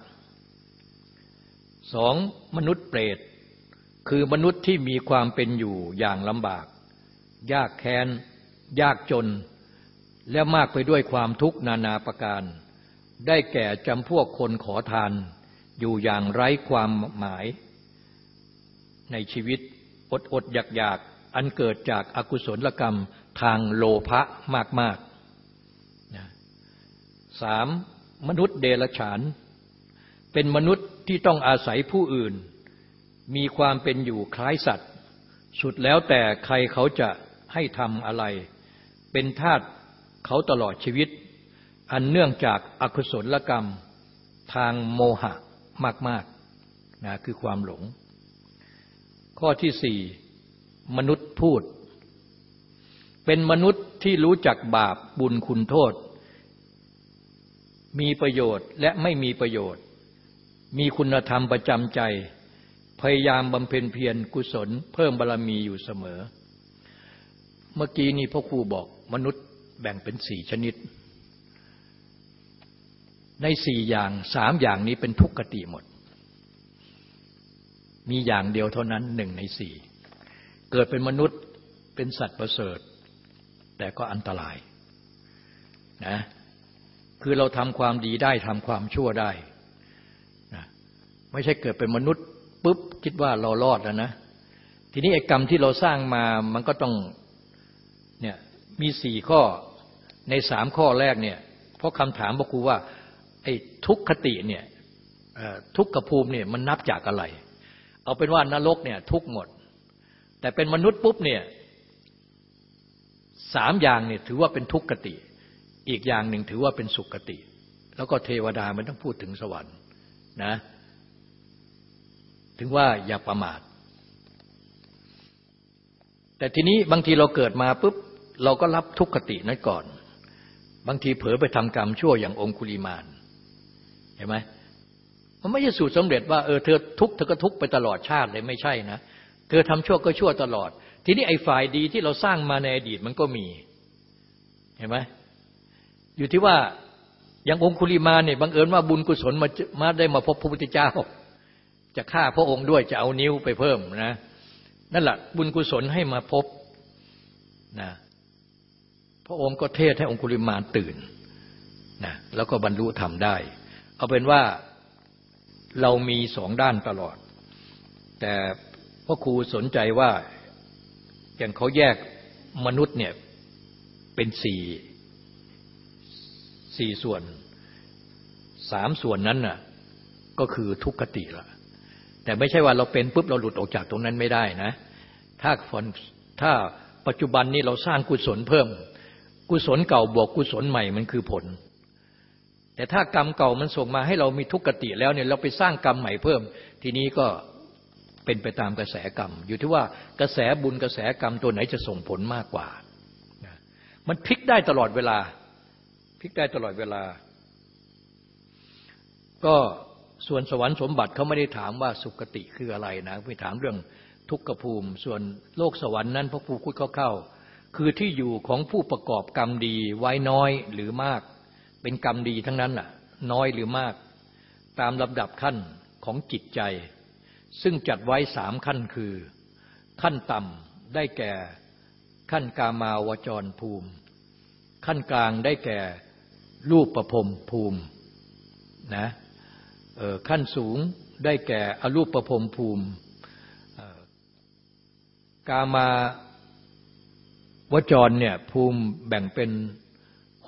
ๆสองมนุษย์เปรตคือมนุษย์ที่มีความเป็นอยู่อย่างลำบาก ยากแค้น ยากจน และมากไปด้วยความทุกข์นานาประการ ได้แก่จำพวกคนขอทาน อยู่อย่างไร้ความหมาย ในชีวิตอดอดอยากอยากอันเกิดจากอากุศลกรรมทางโลภะมาก สามมนุษย์เดรัจฉาน เป็นมนุษย์ที่ต้องอาศัยผู้อื่น มีความเป็นอยู่คล้ายสัตว์ สุดแล้วแต่ใครเขาจะให้ทำอะไร เป็นทาสเขาตลอดชีวิต อันเนื่องจากอากุศลกรรมทางโมหะมากๆนะคือความหลง ข้อที่สี่มนุษย์พูด เป็นมนุษย์ที่รู้จักบาปบุญคุณโทษ มีประโยชน์และไม่มีประโยชน์ มีคุณธรรมประจำใจ พยายามบำเพ็ญเพียรกุศล เพิ่มบารรมีอยู่เสมอ เมื่อกี้นี้พ่อครูบอกมนุษย์แบ่งเป็นสี่ชนิด ในสี่อย่างสามอย่างนี้เป็นทุกขติหมด มีอย่างเดียวเท่านั้นหนึ่งในสี่เกิดเป็นมนุษย์เป็นสัตว์ประเสริฐ แต่ก็อันตรายนะ คือเราทำความดีได้ทำความชั่วได้นะไม่ใช่เกิดเป็นมนุษย์ปุ๊บคิดว่าเรารอดแล้วนะ ทีนี้ไอ้กรรมที่เราสร้างมามันก็ต้องเนี่ยมีสี่ข้อในสามข้อแรกเนี่ยเพราะคำถามบอกครูว่าไอ้ทุกขติเนี่ยทุกขภูมิเนี่ยมันนับจากอะไร เอาเป็นว่านรกเนี่ยทุกหมด แต่เป็นมนุษย์ปุ๊บเนี่ยสามอย่างเนี่ยถือว่าเป็นทุกขติ อีกอย่างหนึ่งถือว่าเป็นสุขติ แล้วก็เทวดามันต้องพูดถึงสวรรค์นะ ถึงว่าอย่าประมาท แต่ทีนี้บางทีเราเกิดมาปุ๊บเราก็รับทุกขตินั้นก่อน บางทีเผลอไปทำกรรมชั่วอย่างองคุลิมานเห็นไหมมันไม่ใช่สูตรสำเร็จว่าเออเธอทุกเธอก็ทุกไปตลอดชาติเลยไม่ใช่นะ เธอทำชั่วก็ชั่วตลอด ทีนี้ไอ้ฝ่ายดีที่เราสร้างมาในอดีตมันก็มี เห็นไหม อยู่ที่ว่าอย่างองคุลิมาเนี่ยบังเอิญว่าบุญกุศลมามาได้มาพบพระพุทธเจ้า จะฆ่าพระองค์ด้วยจะเอานิ้วไปเพิ่มนะนั่นแหละบุญกุศลให้มาพบนะพระองค์ก็เทศให้องคุลิมานตื่นนะแล้วก็บรรลุธรรมได้ เอาเป็นว่าเรามีสองด้านตลอด แต่พ่อครูสนใจว่าอย่างเขาแยกมนุษย์เนี่ยเป็นสี่ สี่ส่วนสามส่วนนั้นน่ะก็คือทุกขติละแต่ไม่ใช่ว่าเราเป็นปุ๊บเราหลุดออกจากตรงนั้นไม่ได้นะ ถ้าฝนถ้าปัจจุบันนี้เราสร้างกุศลเพิ่ม กุศลเก่าบวกกุศลใหม่มันคือผล แต่ถ้ากรรมเก่ามันส่งมาให้เรามีทุกขติแล้วเนี่ยเราไปสร้างกรรมใหม่เพิ่ม ทีนี้ก็เป็นไปตามกระแสกรรม อยู่ที่ว่ากระแสบุญกระแสกรรมตัวไหนจะส่งผลมากกว่า มันพลิกได้ตลอดเวลา พลิกได้ตลอดเวลา ก็ส่วนสวรรค์สมบัติเขาไม่ได้ถามว่าสุคติคืออะไรนะไปถามเรื่องทุกขภูมิ ส่วนโลกสวรรค์นั้นพระภูคุดเข้าๆคือที่อยู่ของผู้ประกอบกรรมดีไว้น้อยหรือมาก เป็นกรรมดีทั้งนั้นน่ะ น้อยหรือมาก ตามลำดับขั้นของจิตใจ ซึ่งจัดไว้สามขั้นคือ ขั้นต่ำได้แก่ขั้นกามาวจรภูมิ ขั้นกลางได้แก่ รูปประพรมภูมินะขั้นสูงได้แก่อรูปประพรมภูมิกามาวจรเนี่ยภูมิแบ่งเป็น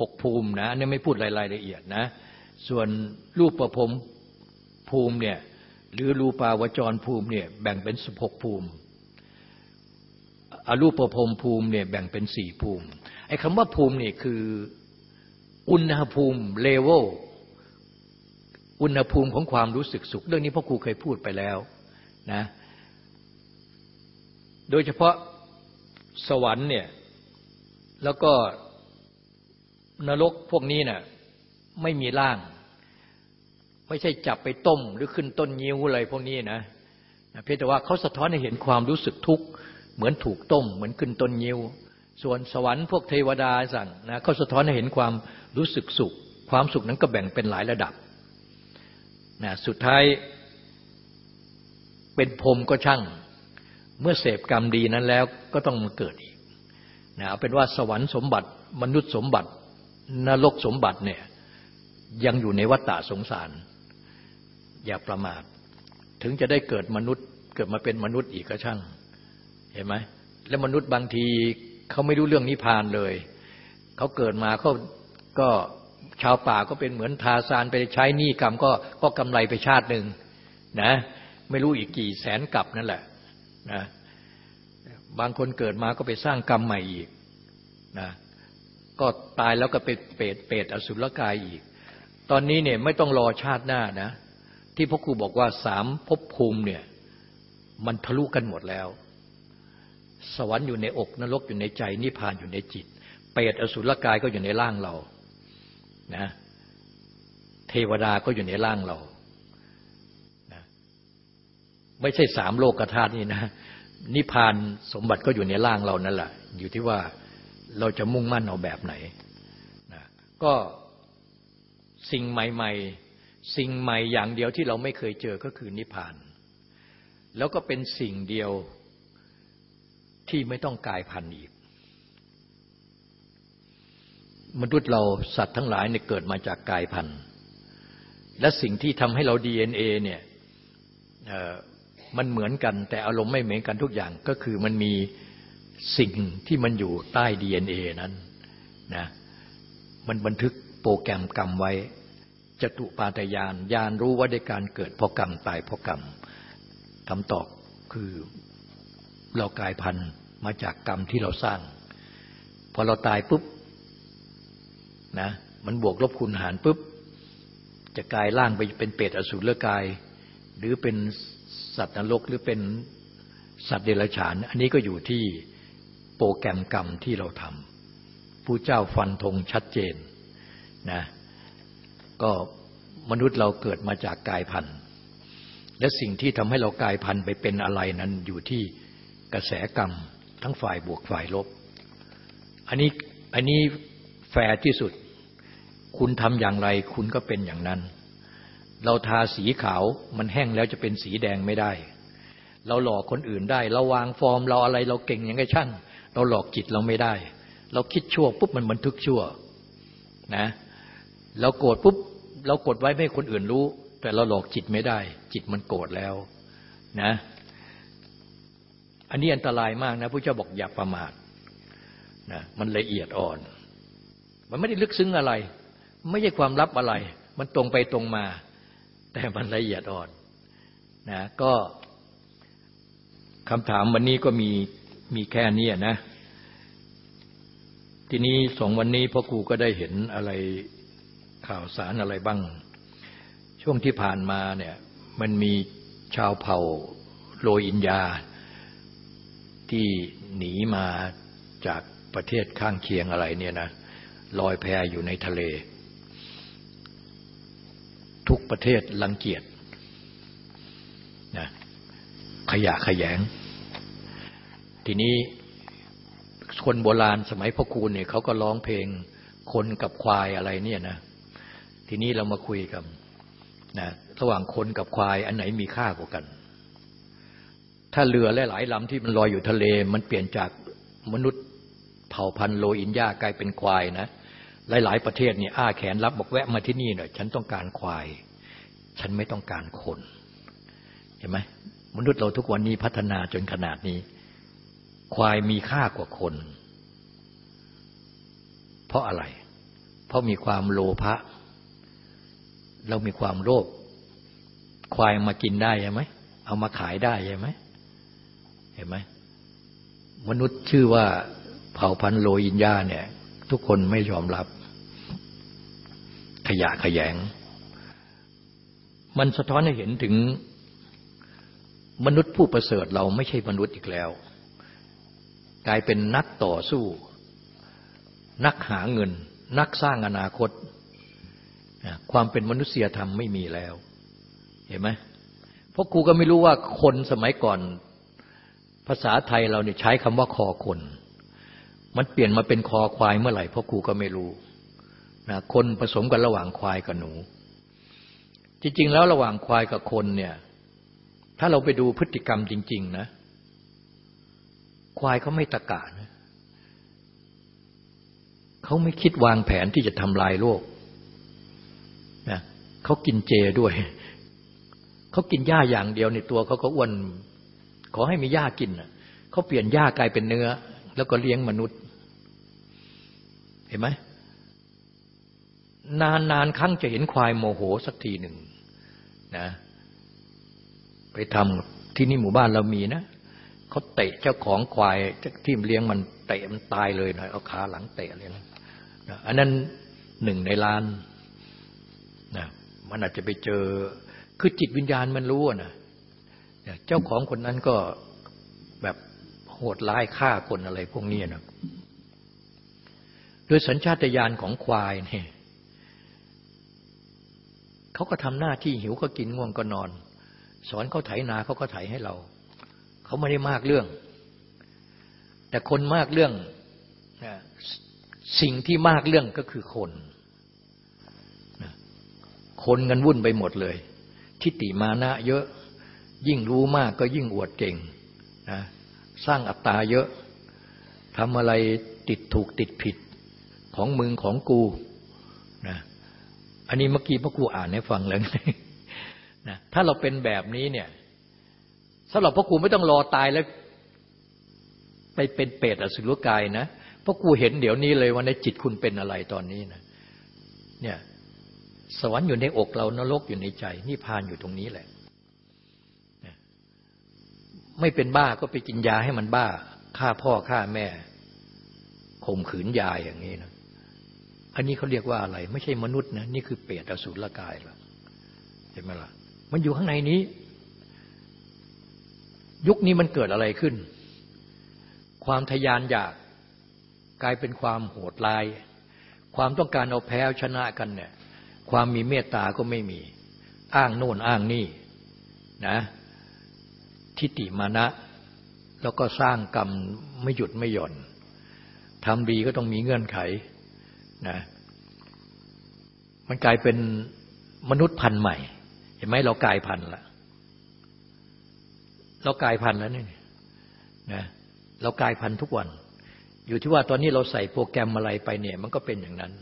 หกภูมินะนี่ไม่พูดรายละเอียดนะ ส่วนรูปประพรมภูมิเนี่ยหรือรูปาวจรภูมิเนี่ยแบ่งเป็นสิบหกภูมิอรูปประพรมภูมิเนี่ยแบ่งเป็นสี่ภูมิไอ้คำว่าภูมิเนี่ยคือ อุณหภูมิเลเวลอุณหภูมิของความรู้สึกสุข เรื่องนี้พ่อครูเคยพูดไปแล้วนะโดยเฉพาะสวรรค์เนี่ยแล้วก็นรกพวกนี้นะ่ะไม่มีร่าง ไม่ใช่จับไปต้มหรือขึ้นต้นยิ้วอะไรพวกนี้นะเพียงแต่ว่าเขาสะท้อนให้เห็นความรู้สึกทุกข์เหมือนถูกต้ม เหมือนขึ้นต้นยิ้ว ส่วนสวรรค์พวกเทวดาสั่งนะเขาสะท้อนให้เห็นความ รู้สึกสุข ความสุขนั้นก็แบ่งเป็นหลายระดับนะสุดท้ายเป็นพรมก็ช่าง เมื่อเสพกรรมดีนั้นแล้วก็ต้องมาเกิดอีกนะเอาเป็นว่าสวรรค์สมบัติ มนุษย์สมบัติ นรกสมบัติเนี่ยยังอยู่ในวัฏฏะสงสาร อย่าประมาท ถึงจะได้เกิดมนุษย์เกิดมาเป็นมนุษย์อีกก็ช่าง เห็นไหมแล้วมนุษย์บางทีเขาไม่รู้เรื่องนิพพานเลย เขาเกิดมาเขา ก็ชาวป่าก็เป็นเหมือนทาซานไปใช้หนี้กรรมก็ก็กำไรไปชาติหนึ่งนะ ไม่รู้อีกกี่แสนกลับนั่นแหละนะบางคนเกิดมาก็ไปสร้างกรรมใหม่อีกนะก็ตายแล้วก็เป็นเปรตเปรตอสุรกายอีก ตอนนี้เนี่ยไม่ต้องรอชาติหน้านะ ที่พ่อครูบอกว่าสามภพภูมิเนี่ยมันทะลุกันหมดแล้ว สวรรค์อยู่ในอกนรกอยู่ในใจนิพพานอยู่ในจิต เปรตอสุรกายก็อยู่ในร่างเรา นะเทวดาก็อยู่ในร่างเรานะไม่ใช่สามโลกธาตุนี่นะ นิพพานสมบัติก็อยู่ในร่างเรานั่นแหละ อยู่ที่ว่าเราจะมุ่งมั่นเอาแบบไหนนะก็สิ่งใหม่ ๆ สิ่งใหม่อย่างเดียวที่เราไม่เคยเจอก็คือนิพพาน แล้วก็เป็นสิ่งเดียวที่ไม่ต้องกายพันธุ์อีก มนุษย์เราสัตว์ทั้งหลายเนี่ยเกิดมาจากกายพันธุ์ และสิ่งที่ทำให้เรา DNA เนี่ยมันเหมือนกัน แต่อารมณ์ไม่เหมือนกันทุกอย่างก็คือมันมีสิ่งที่มันอยู่ใต้ DNA นั้นนะมันบันทึกโปรแกรมกรรมไว้จตุปาตยานยานรู้ว่าได้การเกิดเพราะกรรมตายเพราะกรรมคำตอบคือเรากายพันธุ์มาจากกรรมที่เราสร้าง พอเราตายปุ๊บ นะมันบวกลบคูณหารปุ๊บ จะกลายร่างไปเป็นเปรตอสูรกาย หรือเป็นสัตว์นรกหรือเป็นสัตว์เดรัจฉาน อันนี้ก็อยู่ที่โปรแกรมกรรมที่เราทำผู้เจ้าฟันธงชัดเจนนะก็มนุษย์เราเกิดมาจากกายพันธุ์ และสิ่งที่ทำให้เรากายพันธุ์ไปเป็นอะไรนั้นอยู่ที่กระแสกรรมทั้งฝ่ายบวกฝ่ายลบ อันนี้อันนี้แฟร์ที่สุด คุณทำอย่างไร คุณก็เป็นอย่างนั้น เราทาสีขาวมันแห้งแล้วจะเป็นสีแดงไม่ได้ เราหลอกคนอื่นได้ เราวางฟอร์มเราอะไรเราเก่งอยังไงช่าง เราหลอกจิตเราไม่ได้ เราคิดชั่วปุ๊บมันบันทึกชั่วนะเราโกรธปุ๊บเรากดไว้ไม่ให้คนอื่นรู้ แต่เราหลอกจิตไม่ได้ จิตมันโกรธแล้วนะ อันนี้อันตรายมากนะพระเจ้าบอกอย่าประมาทนะมันละเอียดอ่อน มันไม่ได้ลึกซึ้งอะไร ไม่ใช่ความลับอะไร มันตรงไปตรงมา แต่มันละเอียดอ่อนนะก็คำถามวันนี้ก็มีมีแค่นี้นะ ทีนี้สองวันนี้พ่อครูก็ได้เห็นอะไรข่าวสารอะไรบ้าง ช่วงที่ผ่านมาเนี่ยมันมีชาวเผ่าโรอินยา ที่หนีมาจากประเทศข้างเคียงอะไรเนี่ยนะลอยแพอยู่ในทะเล ทุกประเทศรังเกียจนะขยะขยง ทีนี้คนโบราณสมัยพ่อคูณเนี่ยเขาก็ร้องเพลงคนกับควายอะไรเนี่ยนะ ทีนี้เรามาคุยกันนะระหว่างคนกับควายอันไหนมีค่ากว่ากัน ถ้าเรือหลายๆลำที่มันลอยอยู่ทะเล มันเปลี่ยนจากมนุษย์เผ่าพันธุ์โลอินยากลายเป็นควายนะ หลาย ๆ ประเทศนี่อ้าแขนรับบอกแวะมาที่นี่หน่อยฉันต้องการควาย ฉันไม่ต้องการคน เห็นไหมมนุษย์เราทุกวันนี้พัฒนาจนขนาดนี้ ควายมีค่ากว่าคน เพราะอะไร เพราะมีความโลภะเรามีความโลภควายมากินได้ใช่ไหมเอามาขายได้ใช่ไหมเห็นไหมมนุษย์ชื่อว่าเผ่าพันธุ์โลอินยาเนี่ย ทุกคนไม่ยอมรับ ขยะขยง มันสะท้อนให้เห็นถึงมนุษย์ผู้ประเสริฐเราไม่ใช่มนุษย์อีกแล้ว กลายเป็นนักต่อสู้ นักหาเงิน นักสร้างอนาคต ความเป็นมนุษยธรรมไม่มีแล้ว เห็นไหมเพราะครูก็ไม่รู้ว่าคนสมัยก่อน ภาษาไทยเราเนี่ยใช้คำว่าคอคน มันเปลี่ยนมาเป็นคอควายเมื่อไหร่เพราะครูก็ไม่รู้นะคนผสมกันระหว่างควายกับหนู จริงๆ แล้วระหว่างควายกับคนเนี่ย ถ้าเราไปดูพฤติกรรมจริง ๆ นะ ควายเขาไม่ตะกะนะเขาไม่คิดวางแผนที่จะทำลายโลกนะเขากินเจด้วยเขากินหญ้าอย่างเดียวในตัวเขาก็อ้วน ขอให้มีหญ้ากินเขาเปลี่ยนหญ้ากลายเป็นเนื้อ แล้วก็เลี้ยงมนุษย์ เห็นไหมนานนานครั้งจะเห็นควายโมโหสักทีหนึ่งนะไปทำที่นี่หมู่บ้านเรามีนะเขาเตะเจ้าของควายที่เลี้ยงมันเตะมันตายเลยหน่อยเอาขาหลังเตะเลยนะอันนั้นหนึ่งในล้านนะมันอาจจะไปเจอคือจิตวิญญาณมันรู้นะเจ้าของคนนั้นก็แบบโหดร้ายฆ่าคนอะไรพวกนี้นะ ดยสัญชาตญาณของควายเนี่ยเขาก็ทำหน้าที่หิวก็กินง่วงก็นอน สอนเขาไถนาเขาก็ไถให้เรา เขาไม่ได้มากเรื่อง แต่คนมากเรื่องสิ่งที่มากเรื่องก็คือคน คนกันวุ่นไปหมดเลย ทิฏฐิมานะเยอะ ยิ่งรู้มากก็ยิ่งอวดเก่งนะสร้างอัตตาเยอะทำอะไรติดถูกติดผิด ของมึงของกูนะอันนี้เมื่อกี้พ่อครูอ่านให้ฟังแล้วนะถ้าเราเป็นแบบนี้เนี่ยสำหรับพ่อครูไม่ต้องรอตายแล้ว ไปเป็นเปรตอสุรกายนะพราะกูเห็นเดี๋ยวนี้เลยว่าในจิตคุณเป็นอะไรตอนนี้นะเนี่ยสวรรค์อยู่ในอกเรานรกอยู่ในใจนิพพานอยู่ตรงนี้แหละไม่เป็นบ้าก็ไปกินยาให้มันบ้าฆ่าพ่อฆ่าแม่ข่มขืนยายอย่างนี้นะ อันนี้เขาเรียกว่าอะไร ไม่ใช่มนุษย์นะนี่คือเปรตอสุรกายละเห็นไหมล่ะ มันอยู่ข้างในนี้ ยุคนี้มันเกิดอะไรขึ้น ความทยานอยากกลายเป็นความโหดร้าย ความต้องการเอาแพ้ชนะกันเนี่ยความมีเมตตาก็ไม่มี อ้างโน่นอ้างนี่นะทิฏฐิมานะ แล้วก็สร้างกรรมไม่หยุดไม่หย่อนทำดีก็ต้องมีเงื่อนไข นะมันกลายเป็นมนุษย์พันธุ์ใหม่ เห็นไหมเรากลายพันธุ์ละเรากลายพันธุ์แล้วนี่นะเรากลายพันธุ์ทุกวัน อยู่ที่ว่าตอนนี้เราใส่โปรแกรมอะไรไปเนี่ย มันก็เป็นอย่างนั้น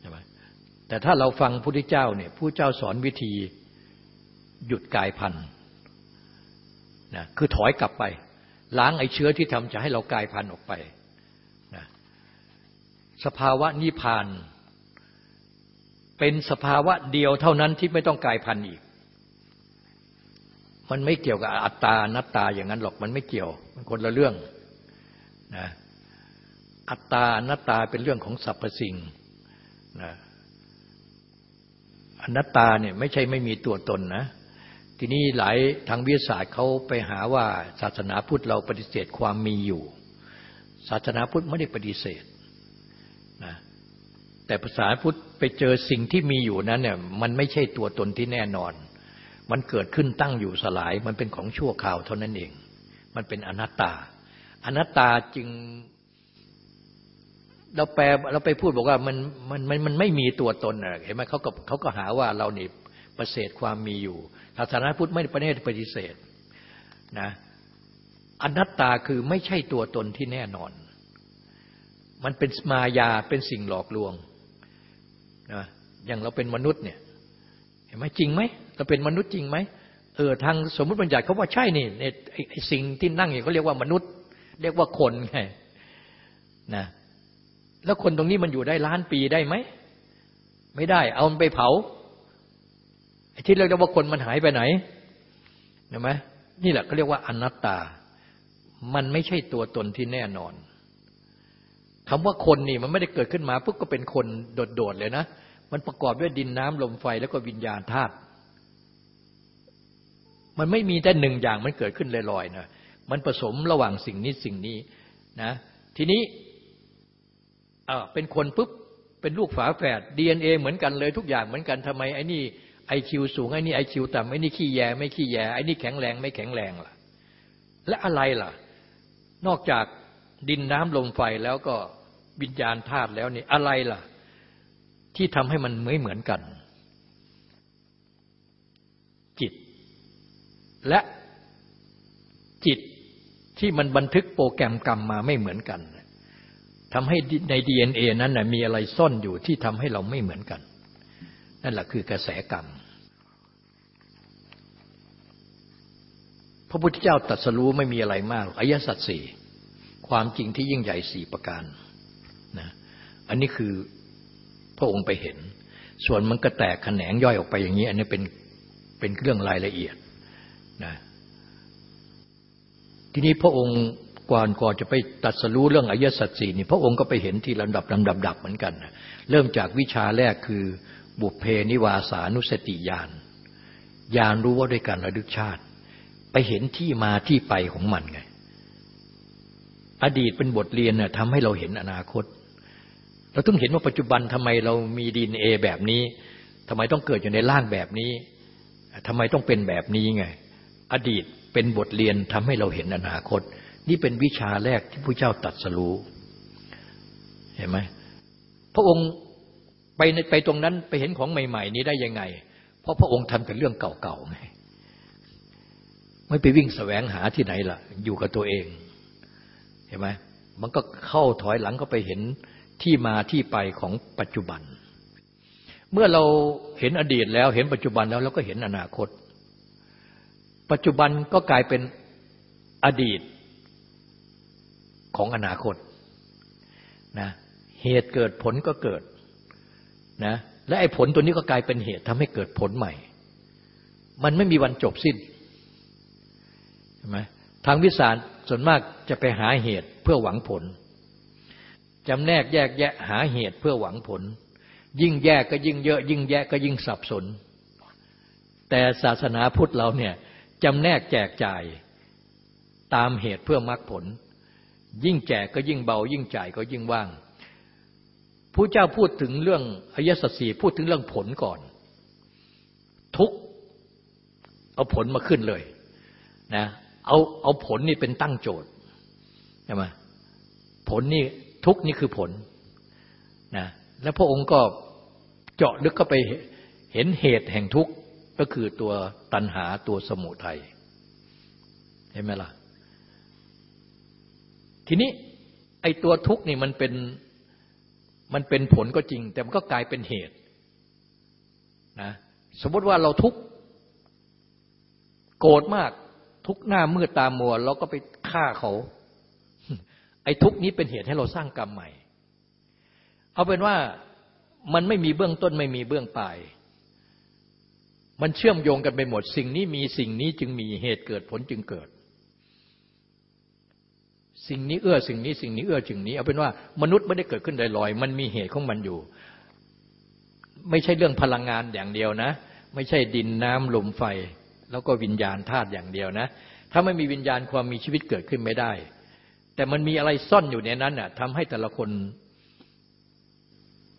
ใช่ไหมแต่ถ้าเราฟังพระพุทธเจ้าเนี่ยผู้เจ้าสอนวิธีหยุดกายพันธุ์นะคือถอยกลับไป ล้างไอ้เชื้อที่ทำจะให้เรากายพันธุ์ออกไป สภาวะนิพพาน เป็นสภาวะเดียวเท่านั้นที่ไม่ต้องกายพันธุ์อีก มันไม่เกี่ยวกับอัตตานัตตาอย่างนั้นหรอกมันไม่เกี่ยว มันคนละเรื่องนะอัตตานัตตาเป็นเรื่องของสรรพสิ่งนะอนัตตาเนี่ยไม่ใช่ไม่มีตัวตนนะทีนี้หลายทางวิทยาศาสตร์เขาไปหาว่าศาสนาพุทธเราปฏิเสธความมีอยู่ ศาสนาพุทธไม่ได้ปฏิเสธ แต่ภาษาพุทธไปเจอสิ่งที่มีอยู่นั้นเนี่ยมันไม่ใช่ตัวตนที่แน่นอน มันเกิดขึ้นตั้งอยู่สลาย มันเป็นของชั่วคราวเท่านั้นเอง มันเป็นอนัตตา อนัตตาจึง เราแปลเราไปพูดบอกว่ามันมันมันมันไม่มีตัวตนเห็นไหมเขาก็เขาก็หาว่าเราเนี่ประเสริฐความมีอยู่ศาสนาพุทธไม่ประเนปฏิเสธนะอนัตตาคือไม่ใช่ตัวตนที่แน่นอน มันเป็นมายาเป็นสิ่งหลอกลวง นะอย่างเราเป็นมนุษย์เนี่ย เห็นไหมจริงไหมเราเป็นมนุษย์จริงไหมเออทางสมมติบัญญัติเขาว่าใช่นี่ไอ้สิ่งที่นั่งอย่เขาเรียกว่ามนุษย์ เรียกว่าคนไงนะแล้วคนตรงนี้มันอยู่ได้ล้านปีได้ไหม ไม่ได้ เอามันไปเผาไอ้ที่เรียกว่าคนมันหายไปไหนเห็นไหมนี่แหละเขาเรียกว่าอนัตตา มันไม่ใช่ตัวตนที่แน่นอน คำว่าคนนี่มันไม่ได้เกิดขึ้นมาปุ๊บก็เป็นคนโดดๆเลยนะ มันประกอบด้วยดินน้ำลมไฟแล้วก็วิญญาณธาตุมันไม่มีแต่หนึ่งอย่างมันเกิดขึ้นลอยๆนะมันผสมระหว่างสิ่งนี้สิ่งนี้นะทีนี้เออเป็นคนปุ๊บเป็นลูกฝาแฝดดีเอเหมือนกันเลยทุกอย่างเหมือนกันทำไมไอ้นี่ไอคิวสูงไอ้นี่ไอคิวต่ำไอ้นี่ขี้แยไม่ขี้แยไอ้นี่แข็งแรงไม่แข็งแรงล่ะ และอะไรล่ะ นอกจากดินน้ำลมไฟแล้วก็ วิญญาณธาตุแล้วนี่อะไรล่ะ ที่ทำให้มันไม่เหมือนกัน จิต และจิตที่มันบันทึกโปรแกรมกรรมมาไม่เหมือนกันทำให้ในดีเอนั้นนะมีอะไรซ่อนอยู่ที่ทำให้เราไม่เหมือนกัน นั่นแหละคือกระแสกรรม พระพุทธเจ้าตรัสรู้ไม่มีอะไรมากอายสัจสี่ความจริงที่ยิ่งใหญ่สี่ประการ อันนี้คือพระองค์ไปเห็น ส่วนมันก็แตกแขนงย่อยออกไปอย่างนี้ อันนี้เป็นเป็นเรื่องรายละเอียดนะทีนี้พระองค์ก่อนก่อนจะไปตัดสรู้เรื่องอริยสัจสี่นี่พระองค์ก็ไปเห็นที่ลำดับลำดับดับเหมือนกันนะเริ่มจากวิชาแรกคือบุพเพนิวาสานุสติญาณญาณรู้ว่าด้วยการระลึกชาติ ไปเห็นที่มาที่ไปของมันไง อดีตเป็นบทเรียนน่ะทำให้เราเห็นอนาคต เราต้องเห็นว่าปัจจุบันทำไมเรามีดีเอแบบนี้ทำไมต้องเกิดอยู่ในร่างแบบนี้ทำไมต้องเป็นแบบนี้ไง อดีตเป็นบทเรียนทำให้เราเห็นอนาคต นี่เป็นวิชาแรกที่พระเจ้าตัดสรู้เห็นไหมพระองค์ไปไปตรงนั้นไปเห็นของใหม่ ๆ นี้ได้ยังไง เพราะพระองค์ทำแต่เรื่องเก่าๆไงไม่ไปวิ่งแสวงหาที่ไหนล่ะ อยู่กับตัวเอง เห็นไหมมันก็เข้าถอยหลังก็ไปเห็น ที่มาที่ไปของปัจจุบัน เมื่อเราเห็นอดีตแล้วเห็นปัจจุบันแล้วเราก็เห็นอนาคต ปัจจุบันก็กลายเป็นอดีตของอนาคตนะเหตุเกิดผลก็เกิดนะและไอ้ผลตัวนี้ก็กลายเป็นเหตุทำให้เกิดผลใหม่ มันไม่มีวันจบสิ้นใช่ไหมทางวิสารส่วนมากจะไปหาเหตุเพื่อหวังผล จำแนกแยกแยะหาเหตุเพื่อหวังผล ยิ่งแยกก็ยิ่งเยอะ ยิ่งแยกก็ยิ่งสับสน แต่ศาสนาพุทธเราเนี่ยจำแนกแจกจ่ายตามเหตุเพื่อมรรคผล ยิ่งแจกก็ยิ่งเบา ยิ่งจ่ายก็ยิ่งว่างผู้เจ้าพูดถึงเรื่องอายสัตสีพูดถึงเรื่องผลก่อน ทุกเอาผลมาขึ้นเลยนะเอาเอาผลนี่เป็นตั้งโจทย์ใช่ไหมผลนี่ ทุกนี่คือผลนะแล้วพระองค์ก็เจาะลึกเข้าไปเห็นเหตุแห่งทุกข์ก็คือตัวตัณหาตัวสมุทัยเห็นไหมล่ะ ทีนี้ไอ้ตัวทุกข์นี่มันเป็นมันเป็นผลก็จริง แต่มันก็กลายเป็นเหตุนะสมมติว่าเราทุกข์โกรธมากทุกหน้ามืดตามัว เราก็ไปฆ่าเขา ไอ้ทุกนี้เป็นเหตุให้เราสร้างกรรมใหม่ เอาเป็นว่ามันไม่มีเบื้องต้นไม่มีเบื้องปลาย มันเชื่อมโยงกันไปหมด สิ่งนี้มีสิ่งนี้จึงมีเหตุเกิดผลจึงเกิด สิ่งนี้เอื้อสิ่งนี้สิ่งนี้เอื้อสิ่งนี้ เอาเป็นว่ามนุษย์ไม่ได้เกิดขึ้นลอยๆมันมีเหตุของมันอยู่ ไม่ใช่เรื่องพลังงานอย่างเดียวนะ ไม่ใช่ดินน้ำลมไฟ แล้วก็วิญญาณธาตุอย่างเดียวนะ ถ้าไม่มีวิญญาณความมีชีวิตเกิดขึ้นไม่ได้ แต่มันมีอะไรซ่อนอยู่ในนั้นน่ะทำให้แต่ละคน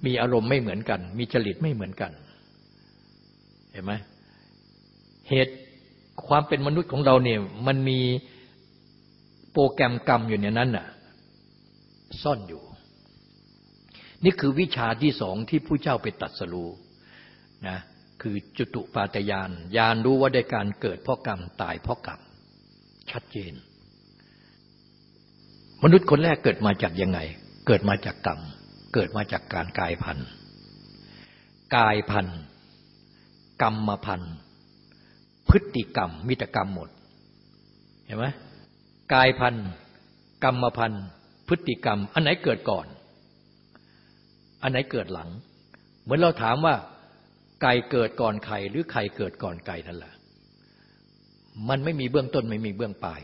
มีอารมณ์ไม่เหมือนกัน มีจริตไม่เหมือนกัน เห็นไหมเหตุความเป็นมนุษย์ของเราเนี่ย มันมีโปรแกรมกรรมอยู่ในนั้นน่ะ ซ่อนอยู่ นี่คือวิชาที่สองที่ผู้เจ้าไปตัดสรู้นะคือจุตุปาตยานยานรู้ว่าได้การเกิดเพราะกรรม ตายเพราะกรรม ชัดเจน มนุษย์คนแรกเกิดมาจากยังไง เกิดมาจากกรรม เกิดมาจากการกายพันธุ์กายพันธุ์กรรมพันธุ์พฤติกรรมมิตกรรมหมด เห็นไหมกายพันธ์กรรมพันธ์พฤติกรรม อันไหนเกิดก่อน อันไหนเกิดหลัง เหมือนเราถามว่า ไก่เกิดก่อนไข่หรือไข่เกิดก่อนไก่นั่นแหละมันไม่มีเบื้องต้นไม่มีเบื้องปลาย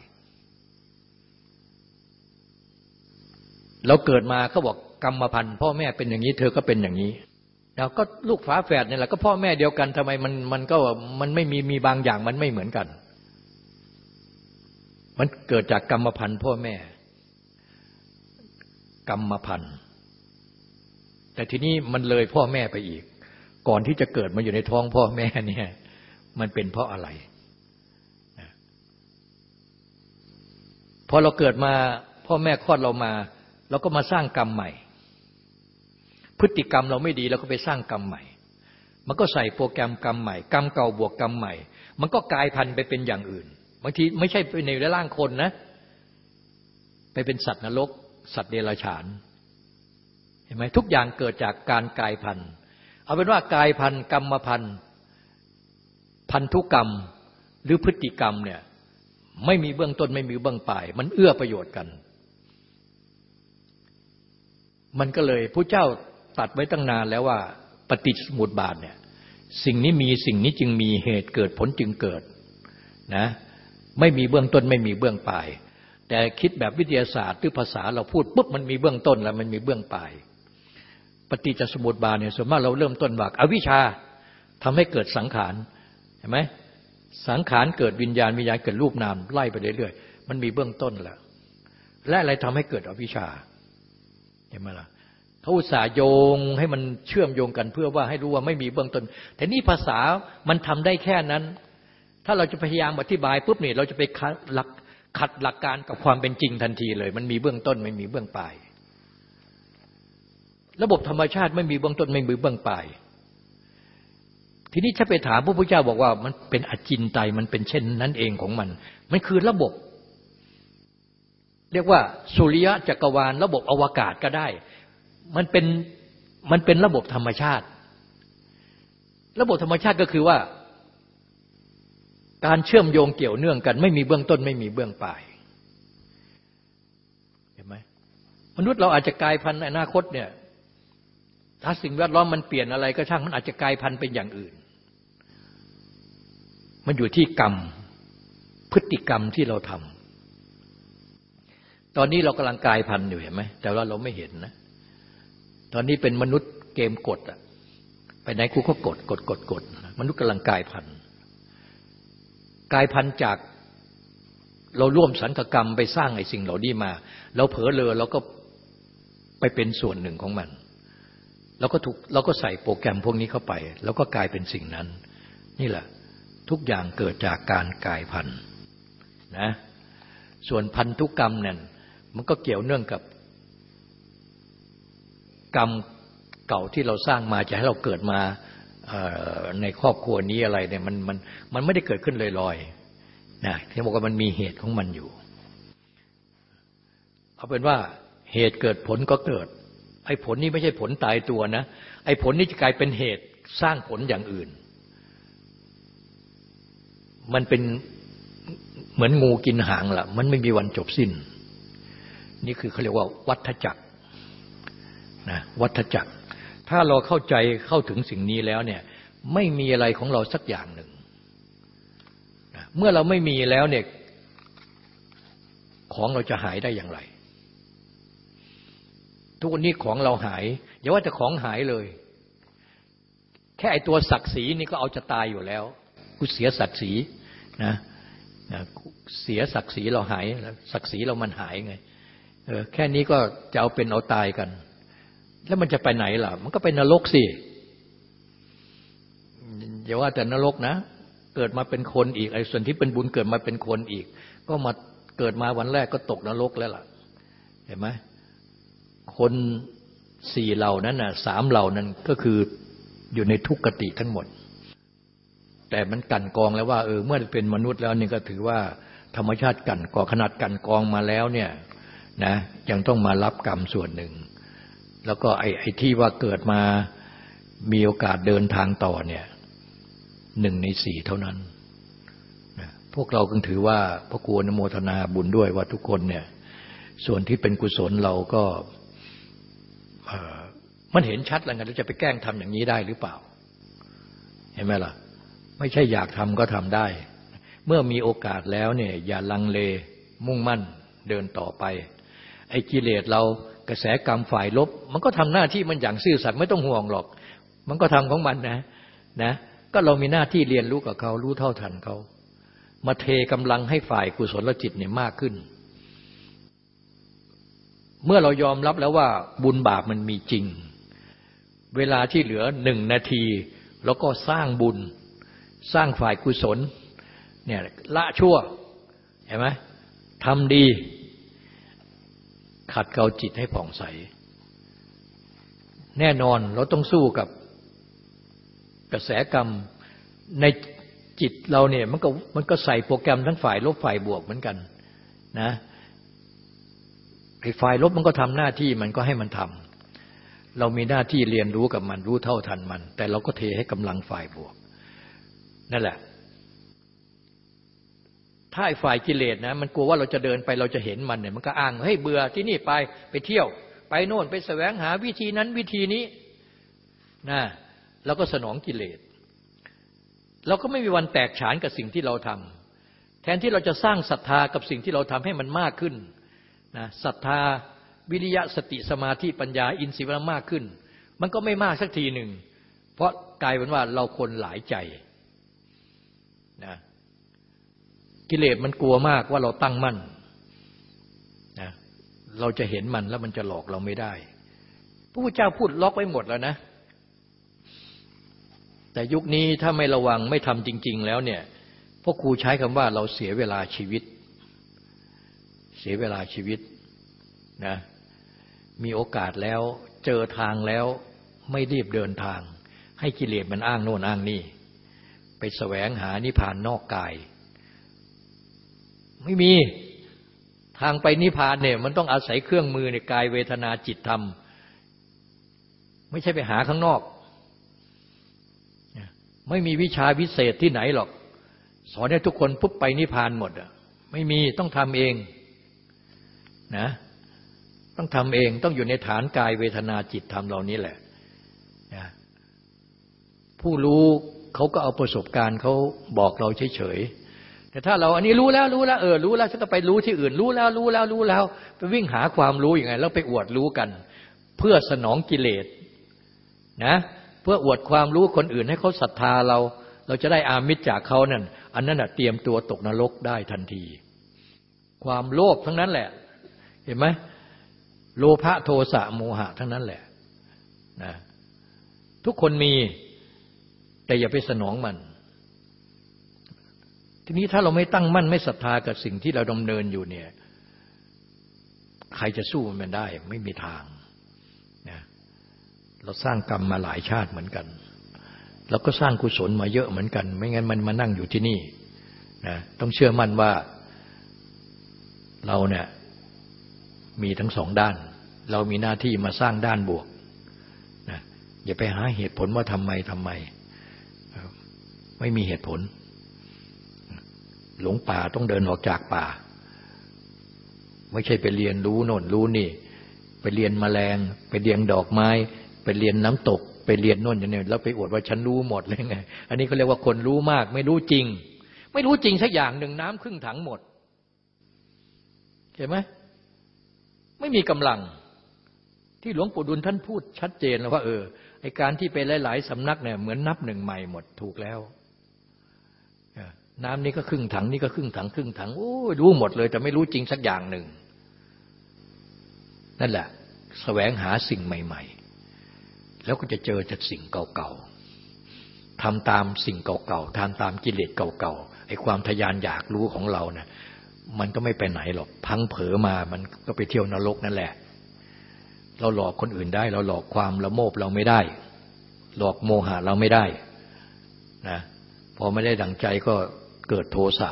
เราเกิดมาเขาบอกกรรมพันธ์พ่อแม่เป็นอย่างนี้เธอก็เป็นอย่างนี้เราก็ลูกฝาแฝดเนี่ยแหละก็พ่อแม่เดียวกันทำไมมันมันก็มันไม่มีมีบางอย่างมันไม่เหมือนกัน มันเกิดจากกรรมพันธ์พ่อแม่ กรรมพันธ์แต่ทีนี้มันเลยพ่อแม่ไปอีก ก่อนที่จะเกิดมาอยู่ในท้องพ่อแม่เนี่ย มันเป็นเพราะอะไรพอเราเกิดมาพ่อแม่คลอดเรามา เราก็มาสร้างกรรมใหม่ พฤติกรรมเราไม่ดีเราก็ไปสร้างกรรมใหม่ มันก็ใส่โปรแกรมกรรมใหม่ กรรมเก่าบวกกรรมใหม่ มันก็กลายพันธุ์ไปเป็นอย่างอื่น บางทีไม่ใช่ไปในร่างคนนะ ไปเป็นสัตว์นรก สัตว์เดรัจฉาน เห็นไหมทุกอย่างเกิดจากการกลายพันธุ์เอาเป็นว่ากลายพันธุ์กรรมพันธุ์พันธุกรรมหรือพฤติกรรมเนี่ยไม่มีเบื้องต้นไม่มีเบื้องปลาย มันเอื้อประโยชน์กัน มันก็เลยผู้เจ้าตัดไว้ตั้งนานแล้วว่า ปฏิสมุติบาทเนี่ยสิ่งนี้มีสิ่งนี้จึงมีเหตุเกิดผลจึงเกิดนะไม่มีเบื้องต้นไม่มีเบื้องปลาย แต่คิดแบบวิทยาศาสตร์หรือภาษาเราพูดปุ๊บมันมีเบื้องต้นแล้วมันมีเบื้องปลาย ปฏิจจสมุปบาทเนี่ยส่วนมากเราเริ่มต้นว่าอวิชชาทำให้เกิดสังขารเห็นไหมสังขารเกิดวิญญาณวิญญาณเกิดรูปนามไล่ไปเรื่อยๆมันมีเบื้องต้นแล้วและอะไรทำให้เกิดอวิชชา เห็นไหมล่ะเขาอุตส่าห์โยงให้มันเชื่อมโยงกันเพื่อว่าให้รู้ว่าไม่มีเบื้องต้น แต่นี่ภาษามันทำได้แค่นั้น ถ้าเราจะพยายามอธิบายปุ๊บเนี่ยเราจะไปหลักขัดหลักการกับความเป็นจริงทันทีเลย มันมีเบื้องต้นไม่มีเบื้องปลาย ระบบธรรมชาติไม่มีเบื้องต้นไม่มีเบื้องปลาย ทีนี้ถ้าไปถามพระพุทธเจ้าบอกว่ามันเป็นอจินไตยมันเป็นเช่นนั้นเองของมัน มันคือระบบ เรียกว่าสุริยะจักรวาล ระบบอวกาศก็ได้ มันเป็นมันเป็นระบบธรรมชาติ ระบบธรรมชาติก็คือว่า การเชื่อมโยงเกี่ยวเนื่องกัน ไม่มีเบื้องต้นไม่มีเบื้องปลายเห็นไหมมนุษย์เราอาจจะกลายพันธุ์ในอนาคตเนี่ยถ้าสิ่งแวดล้อมมันเปลี่ยนอะไรก็ช่างมันอาจจะกลายพันธุ์เป็นอย่างอื่น มันอยู่ที่กรรม พฤติกรรมที่เราทำ ตอนนี้เรากำลังกลายพันธุ์อยู่เห็นไหมแต่ว่าเราไม่เห็นนะ ตอนนี้เป็นมนุษย์เกมกดอะไปไหนกูก็กดกดกดกดมนุษย์กำลังกลายพันธุ์กลายพันธุ์จากเราร่วมสังกกรรมไปสร้างไอ้สิ่งเหล่านี้มา เราเผลอเลอเราก็ไปเป็นส่วนหนึ่งของมันเราก็ถูกเราก็ใส่โปรแกรมพวกนี้เข้าไป แล้วก็กลายเป็นสิ่งนั้น นี่แหละ ทุกอย่างเกิดจากการกลายพันธุ์นะส่วนพันธุกรรมเนี่ย มันก็เกี่ยวเนื่องกับ กรรมเก่าที่เราสร้างมาจะให้เราเกิดมาในครอบครัวนี้อะไรเนี่ยมันมันมันไม่ได้เกิดขึ้นลอยๆนะที่บอกว่ามันมีเหตุของมันอยู่ เอาเป็นว่าเหตุเกิดผลก็เกิด ไอ้ผลนี้ไม่ใช่ผลตายตัวนะ ไอ้ผลนี้จะกลายเป็นเหตุสร้างผลอย่างอื่น มันเป็นเหมือนงูกินหางละ่ะ มันไม่มีวันจบสิ้น นี่คือเขาเรียกว่าวัฏจักรนะวัฏจักร ถ้าเราเข้าใจเข้าถึงสิ่งนี้แล้วเนี่ยไม่มีอะไรของเราสักอย่างหนึ่งเมื่อเราไม่มีแล้วเนี่ยของเราจะหายได้อย่างไร ทุกวันนี้ของเราหาย อย่าว่าแต่ของหายเลย แค่ไอตัวศักดิ์ศรีนี่ก็เอาจะตายอยู่แล้ว กูเสียศักดิ์ศรีนะเสียศักดิ์ศรีเราหายศักดิ์ศรีเรามันหายไง เออแค่นี้ก็จะเอาเป็นเอาตายกัน แล้วมันจะไปไหนล่ะ มันก็ไปนรกสิอย่าว่าแต่นรกนะ เกิดมาเป็นคนอีกไอ้ส่วนที่เป็นบุญเกิดมาเป็นคนอีก ก็มาเกิดมาวันแรกก็ตกนรกแล้วล่ะ เห็นไหมคนสี่เหล่านั้นน่ะสามเหล่านั้นก็คืออยู่ในทุกขติทั้งหมด แต่มันกันกองแล้วว่าเออเมื่อเป็นมนุษย์แล้วนี่ก็ถือว่าธรรมชาติกันกองขนาดกันกองมาแล้วเนี่ย นะยังต้องมารับกรรมส่วนหนึ่ง แล้วก็ไอ้ไอที่ว่าเกิดมามีโอกาสเดินทางต่อเนี่ยหนึ่งในสี่เท่านั้นนะพวกเราคงถือว่าพระควรโมทนาบุญด้วยว่าทุกคนเนี่ยส่วนที่เป็นกุศลเราก็มันเห็นชัดแล้วไงเราจะไปแกล้งทำอย่างนี้ได้หรือเปล่า เห็นไหมล่ะ ไม่ใช่อยากทำก็ทำได้ เมื่อมีโอกาสแล้วเนี่ยอย่าลังเลมุ่งมั่นเดินต่อไป ไอ้กิเลสเรากระแสกรรมฝ่ายลบ มันก็ทำหน้าที่มันอย่างซื่อสัตย์ไม่ต้องห่วงหรอก มันก็ทำของมันนะนะก็เรามีหน้าที่เรียนรู้กับเขารู้เท่าทันเขามาเทกำลังให้ฝ่ายกุศลจิตเนี่ยมากขึ้น เมื่อเรายอมรับแล้วว่าบุญบาปมันมีจริง เวลาที่เหลือหนึ่งนาที แล้วก็สร้างบุญ สร้างฝ่ายกุศลเนี่ยละชั่วเห็นไหมทำดี ขัดเกลาจิตให้ผ่องใส แน่นอนเราต้องสู้กับกระแสกรรมในจิตเราเนี่ยมันก็มันก็ใส่โปรแกรมทั้งฝ่ายลบฝ่ายบวกเหมือนกันนะไอ้ฝ่ายลบมันก็ทำหน้าที่มันก็ให้มันทำเรามีหน้าที่เรียนรู้กับมันรู้เท่าทันมัน แต่เราก็เทให้กำลังฝ่ายบวก นั่นแหละ ถ้าไอ้ฝ่ายกิเลสนะ มันกลัวว่าเราจะเดินไปเราจะเห็นมันเนี่ยมันก็อ้างเฮ้ยเบื่อที่นี่ไปไปเที่ยว ไปโน่นไปแสวงหาวิธีนั้นวิธีนี้นะแล้วก็สนองกิเลสเราก็ไม่มีวันแตกฉานกับสิ่งที่เราทำแทนที่เราจะสร้างศรัทธากับสิ่งที่เราทำให้มันมากขึ้นนะศรัทธาวิริยะสติสมาธิปัญญาอินทรีย์มันมากขึ้น มันก็ไม่มากสักทีหนึ่งเพราะกลายเป็นว่าเราคนหลายใจนะ กิเลสมันกลัวมากว่าเราตั้งมั่นนะเราจะเห็นมันแล้วมันจะหลอกเราไม่ได้ พระพุทธเจ้าพูดล็อกไว้หมดแล้วนะ แต่ยุคนี้ถ้าไม่ระวังไม่ทำจริง ๆ แล้วเนี่ยพวกครูใช้คำว่าเราเสียเวลาชีวิต เสียเวลาชีวิตนะมีโอกาสแล้วเจอทางแล้วไม่รีบเดินทาง ให้กิเลสมันอ้างโน่นอ้างนี่ ไปแสวงหานิพพานนอกกาย ไม่มีทางไปนิพพานเนี่ย มันต้องอาศัยเครื่องมือในกายเวทนาจิตธรรม ไม่ใช่ไปหาข้างนอก ไม่มีวิชาวิเศษที่ไหนหรอก สอนให้ทุกคนปุ๊บไปนิพพานหมดอะไม่มีต้องทำเองนะต้องทำเองต้องอยู่ในฐานกายเวทนาจิตธรรมเหล่านี้แหละนะผู้รู้เขาก็เอาประสบการณ์เขาบอกเราเฉยๆ แต่ถ้าเราอันนี้รู้แล้วรู้แล้วเออรู้แล้วฉันก็ไปรู้ที่อื่น รู้แล้วรู้แล้วรู้แล้ว ไปวิ่งหาความรู้อย่างไงแล้วไปอวดรู้กัน เพื่อสนองกิเลสนะ เพื่ออวดความรู้คนอื่นให้เขาศรัทธาเรา เราจะได้อามิตรจากเขานั่นอันนั้นเตรียมตัวตกนรกได้ทันที ความโลภทั้งนั้นแหละ เห็นไหมโลภะโทสะโมหะทั้งนั้นแหละนะทุกคนมีแต่อย่าไปสนองมัน ทีนี้ถ้าเราไม่ตั้งมั่นไม่ศรัทธากับสิ่งที่เราดำเนินอยู่เนี่ย ใครจะสู้มันได้ไม่มีทางนะเราสร้างกรรมมาหลายชาติเหมือนกันเราก็สร้างกุศลมาเยอะเหมือนกัน ไม่งั้นมันมานั่งอยู่ที่นี่นะต้องเชื่อมั่นว่าเราเนี่ยมีทั้งสองด้าน เรามีหน้าที่มาสร้างด้านบวกนะอย่าไปหาเหตุผลว่าทำไมทำไม ไม่มีเหตุผล หลงป่าต้องเดินออกจากป่า ไม่ใช่ไปเรียนรู้โน่นรู้นี่ ไปเรียนมแมลง ไปเรียนดอกไม้ ไปเรียนน้ำตก ไปเรียนโน่นอย่างนี้แล้วไปอวดว่าฉันรู้หมดเลยไง อันนี้เขาเรียกว่าคนรู้มาก ไม่รู้จริง ไม่รู้จริงสักอย่างหนึ่งน้ำครึ่งถังหมดเห็นไหมไม่มีกำลัง ที่หลวงปู่ดุลท่านพูดชัดเจนแล้วว่า เออไอการที่ไปหลาย ๆสำนักเนี่ยเหมือนนับหนึ่งใหม่หมดถูกแล้ว น้ำนี้ก็ครึ่งถังนี่ก็ครึ่งถังครึ่งถังโอ้รู้หมดเลย แต่ไม่รู้จริงสักอย่างหนึ่ง นั่นแหละสแสวงหาสิ่งใหม่ ๆ แล้วก็จะเจอจากสิ่งเก่าๆทำตามสิ่งเก่าๆทำตามกิเลสเก่าๆไอ้ความทยานอยากรู้ของเราเนะี่ยมันก็ไม่ไปไหนหรอก พังเผลอมามันก็ไปเที่ยวนรกนั่นแหละ เราหลอกคนอื่นได้ เราหลอกความละโมบเราไม่ได้ หลอกโมหะเราไม่ได้นะพอไม่ได้ดังใจก็ เกิดโทสะ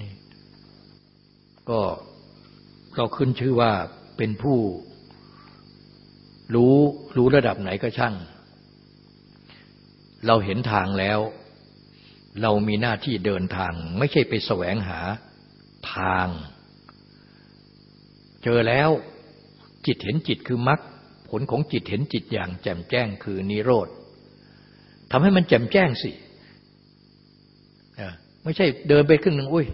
นี่ก็เราขึ้นชื่อว่าเป็นผู้รู้รู้ระดับไหนก็ช่าง เราเห็นทางแล้ว เรามีหน้าที่เดินทาง ไม่ใช่ไปแสวงหาทาง เจอแล้วจิตเห็นจิตคือมรรคผลของจิตเห็นจิตอย่างแจ่มแจ้งคือนิโรธทำให้มันแจ่มแจ้งสิ ไม่ใช่เดินไปครึ่งหนึ่งอุ้ย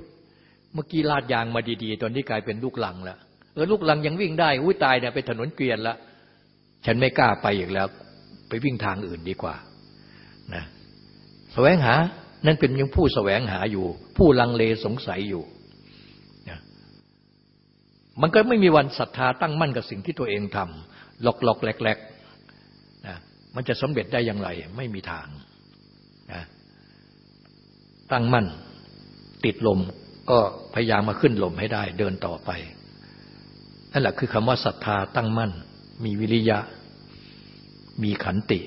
เมื่อกี้ลาดยางมาดีๆ ตอนนี้กลายเป็นลูกหลังแล้วเออลูกหลังยังวิ่งได้อุ้ยตายเนี่ยไปถนนเกวียนละฉันไม่กล้าไปอีกแล้ว ไปวิ่งทางอื่นดีกว่านะแสวงหา นั่นเป็นยังผู้แสวงหาอยู่ ผู้ลังเลสงสัยอยู่มันก็ไม่มีวันศรัทธาตั้งมั่นกับสิ่งที่ตัวเองทำหลอกหลอกแหลกๆนะมันจะสำเร็จได้อย่างไร ไม่มีทาง ตั้งมั่น ติดลมก็พยายามมาขึ้นลมให้ได้ เดินต่อไปนั่นแหละคือคำว่าศรัทธาตั้งมั่น มีวิริยะ มีขันติ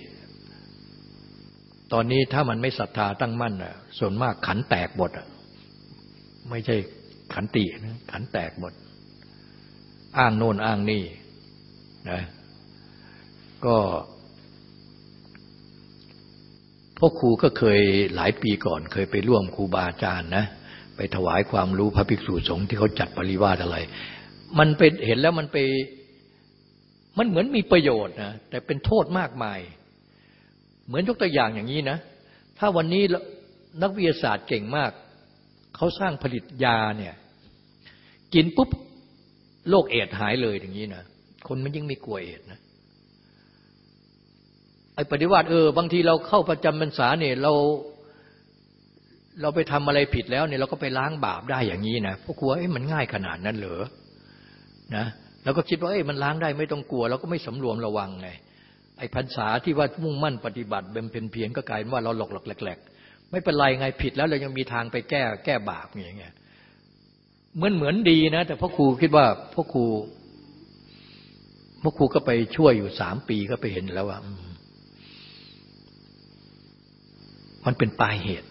ตอนนี้ถ้ามันไม่ศรัทธาตั้งมั่นอะส่วนมากขันแตกหมดอะไม่ใช่ขันตินะขันแตกหมด อ้างโน่นอ้างนี่นะก็ พ่อครูก็เคยหลายปีก่อน เคยไปร่วมครูบาอาจารย์นะ ไปถวายความรู้พระภิกษุสงฆ์ที่เขาจัดปริวาสอะไร มันเป็นเห็นแล้วมันไปมันเหมือนมีประโยชน์นะแต่เป็นโทษมากมาย เหมือนยกตัวอย่างอย่างนี้นะ ถ้าวันนี้นักวิทยาศาสตร์เก่งมาก เขาสร้างผลิตยาเนี่ย กินปุ๊บโรคเอดหายเลยอย่างนี้นะ คนมันยิ่งไม่กลัวเอดนะ อ้ปฏิวัติเออบางทีเราเข้าประจำพรรษาเนี่ยเราเราไปทำอะไรผิดแล้วเนี่ยเราก็ไปล้างบาปได้อย่างนี้นะพวกกลัวเอ้มันง่ายขนาดนั้นเหรอนะเราก็คิดว่าเอ้มันล้างได้ไม่ต้องกลัว เราก็ไม่สำรวมระวังไงไอ้พรรษาที่ว่ามุ่งมั่นปฏิบัติเบมเพนเพียรก็กลายเป็นว่าเราหลอกหลอกแหลกๆไม่เป็นไรไงผิดแล้วเรายังมีทางไปแก้แก้บาปอย่างเงี้ยเหมือนเหมือนดีนะ แต่พ่อครูคิดว่าพ่อครูพ่อครูก็ไปช่วยอยู่สามปีก็ไปเห็นแล้วว่ามัันเป็นปลายเหตุ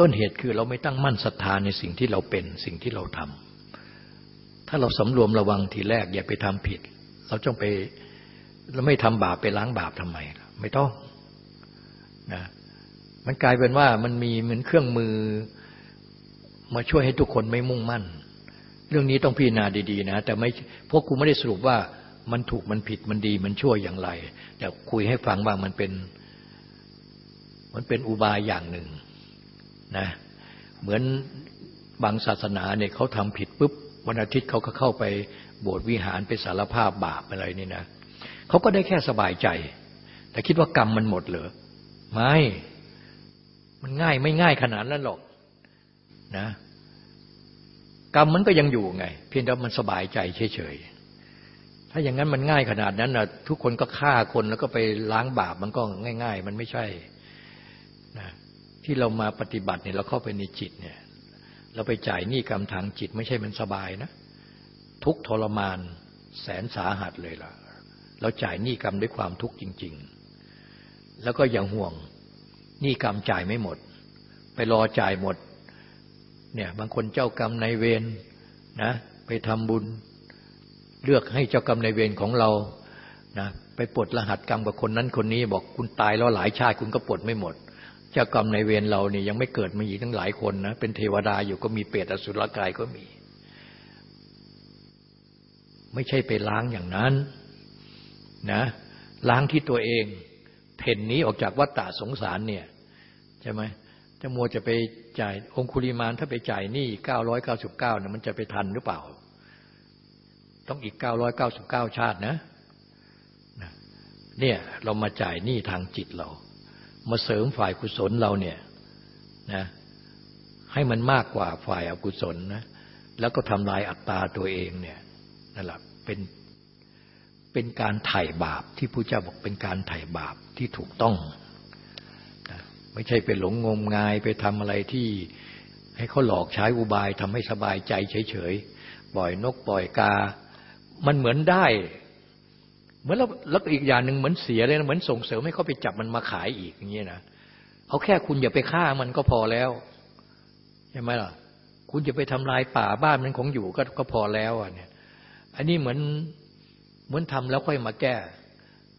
ต้นเหตุคือเราไม่ตั้งมั่นศรัทธาในสิ่งที่เราเป็นสิ่งที่เราทำถ้าเราสำรวมระวังทีแรก อย่าไปทำผิด เราจงไปเราไม่ทำบาปไปล้างบาปทำไม ไม่ต้องนะมันกลายเป็นว่ามันมีเหมือนเครื่องมือมาช่วยให้ทุกคนไม่มุ่งมั่น เรื่องนี้ต้องพิจารณาดี ๆ นะ แต่ไม่พวกครูไม่ได้สรุปว่า มันถูกมันผิดมันดีมันชั่วอย่างไร แต่คุยให้ฟังว่ามันเป็น มันเป็นอุบายอย่างหนึ่งนะเหมือนบางศาสนาเนี่ยเขาทำผิดปุ๊บวันอาทิตย์เขาก็เข้าไปโบสถ์วิหารไปสารภาพบาปอะไรนี่นะเขาก็ได้แค่สบายใจ แต่คิดว่ากรรมมันหมดเหรอไม่มันง่ายไม่ง่ายขนาดนั้นหรอกนะกรรมมันก็ยังอยู่ไง เพียงแต่มันสบายใจเฉยๆ ถ้าอย่างนั้นมันง่ายขนาดนั้นนะทุกคนก็ฆ่าคนแล้วก็ไปล้างบาปมันก็ง่าย ๆ มันไม่ใช่นะที่เรามาปฏิบัติเนี่ยเราเข้าไปในจิตเนี่ย เราไปจ่ายหนี้กรรมทางจิต ไม่ใช่มันสบายนะ ทุกทรมานแสนสาหัสเลยล่ะ เราจ่ายหนี้กรรมด้วยความทุกข์จริง ๆ แล้วก็อย่างห่วงหนี้กรรมจ่ายไม่หมด ไปรอจ่ายหมด เนี่ยบางคนเจ้ากรรมในเวรนะ ไปทำบุญ เลือกให้เจ้ากรรมในเวรของเรานะไปปลดรหัสกรรมกับคนนั้นคนนี้ บอกคุณตายแล้วหลายชาติคุณก็ปลดไม่หมด เจ้ากรรมในเวรเราเนี่ยยังไม่เกิดมาอีกทั้งหลายคนนะเป็นเทวดาอยู่ก็มีเปรตอสุรกายก็มี ไม่ใช่ไปล้างอย่างนั้นนะล้างที่ตัวเองเพ่นนี้ออกจากวัฏฏะสงสารเนี่ยใช่ไหมจะมัวจะไปจ่ายองคุลิมานถ้าไปจ่ายหนี้เก้าร้อยเก้าสิบเก้าเนี่ยมันจะไปทันหรือเปล่า ต้องอีกเก้าร้อยเก้าสิบเก้าชาตินะเนี่ยเรามาจ่ายหนี้ทางจิตเรา มาเสริมฝ่ายกุศลเราเนี่ยนะให้มันมากกว่าฝ่ายอกุศลนะแล้วก็ทำลายอัตตาตัวเองเนี่ยนั่นแหละเป็นเป็นการไถ่บาปที่พระเจ้าบอกเป็นการไถ่บาปที่ถูกต้องนะไม่ใช่ไปหลงงมงายไปทำอะไรที่ให้เขาหลอกใช้อุบายทำให้สบายใจเฉยๆปล่อยนกปล่อยกา มันเหมือนได้เหมือนแล้วแล้วอีกอย่างหนึ่งเหมือนเสียเลยนะเหมือนส่งเสริมให้เขาไปจับมันมาขายอีกอย่างเงี้นะเอาแค่คุณอย่าไปฆ่ามันก็พอแล้วใช่ไหมล่ะ คุณจะไปทำลายป่าบ้านมันของอยู่ก็ก็พอแล้วอะเนี่ย อันนี้เหมือนเหมือนทำแล้วค่อยมาแก้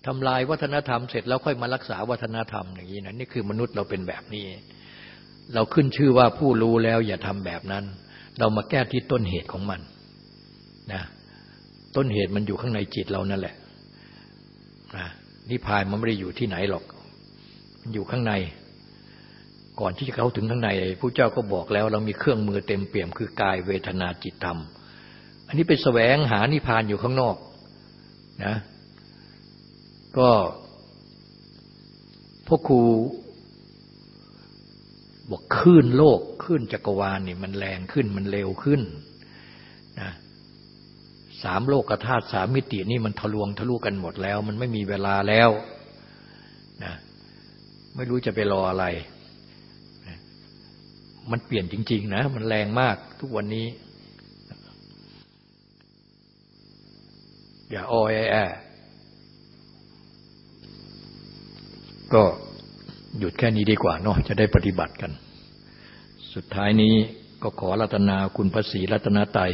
ทำลายวัฒนธรรมเสร็จแล้วค่อยมารักษาวัฒนธรรมอย่างนี้นะนี่คือมนุษย์เราเป็นแบบนี้ เราขึ้นชื่อว่าผู้รู้แล้วอย่าทำแบบนั้น เรามาแก้ที่ต้นเหตุของมันนะ ต้นเหตุมันอยู่ข้างในจิตเรานั่นแหละนะนิพพานมันไม่ได้อยู่ที่ไหนหรอก มันอยู่ข้างใน ก่อนที่จะเข้าถึงข้างในผู้เจ้าก็บอกแล้ว เรามีเครื่องมือเต็มเปี่ยมคือกายเวทนาจิตธรรม อันนี้ไปแสวงหานิพพานอยู่ข้างนอกนะก็พวกครูบอกขึ้นโลกขึ้นจักรวาลนี่มันแรงขึ้นมันเร็วขึ้น สามโลกธาตุสามมิตินี่มันทะลวงทะลุกันหมดแล้ว มันไม่มีเวลาแล้วนะไม่รู้จะไปรออะไร มันเปลี่ยนจริง ๆ นะ มันแรงมากทุกวันนี้ อย่าอ้อยแอก็หยุดแค่นี้ดีกว่าเนาะจะได้ปฏิบัติกัน สุดท้ายนี้ก็ขอรัตนาคุณพระศรีรัตนาไตย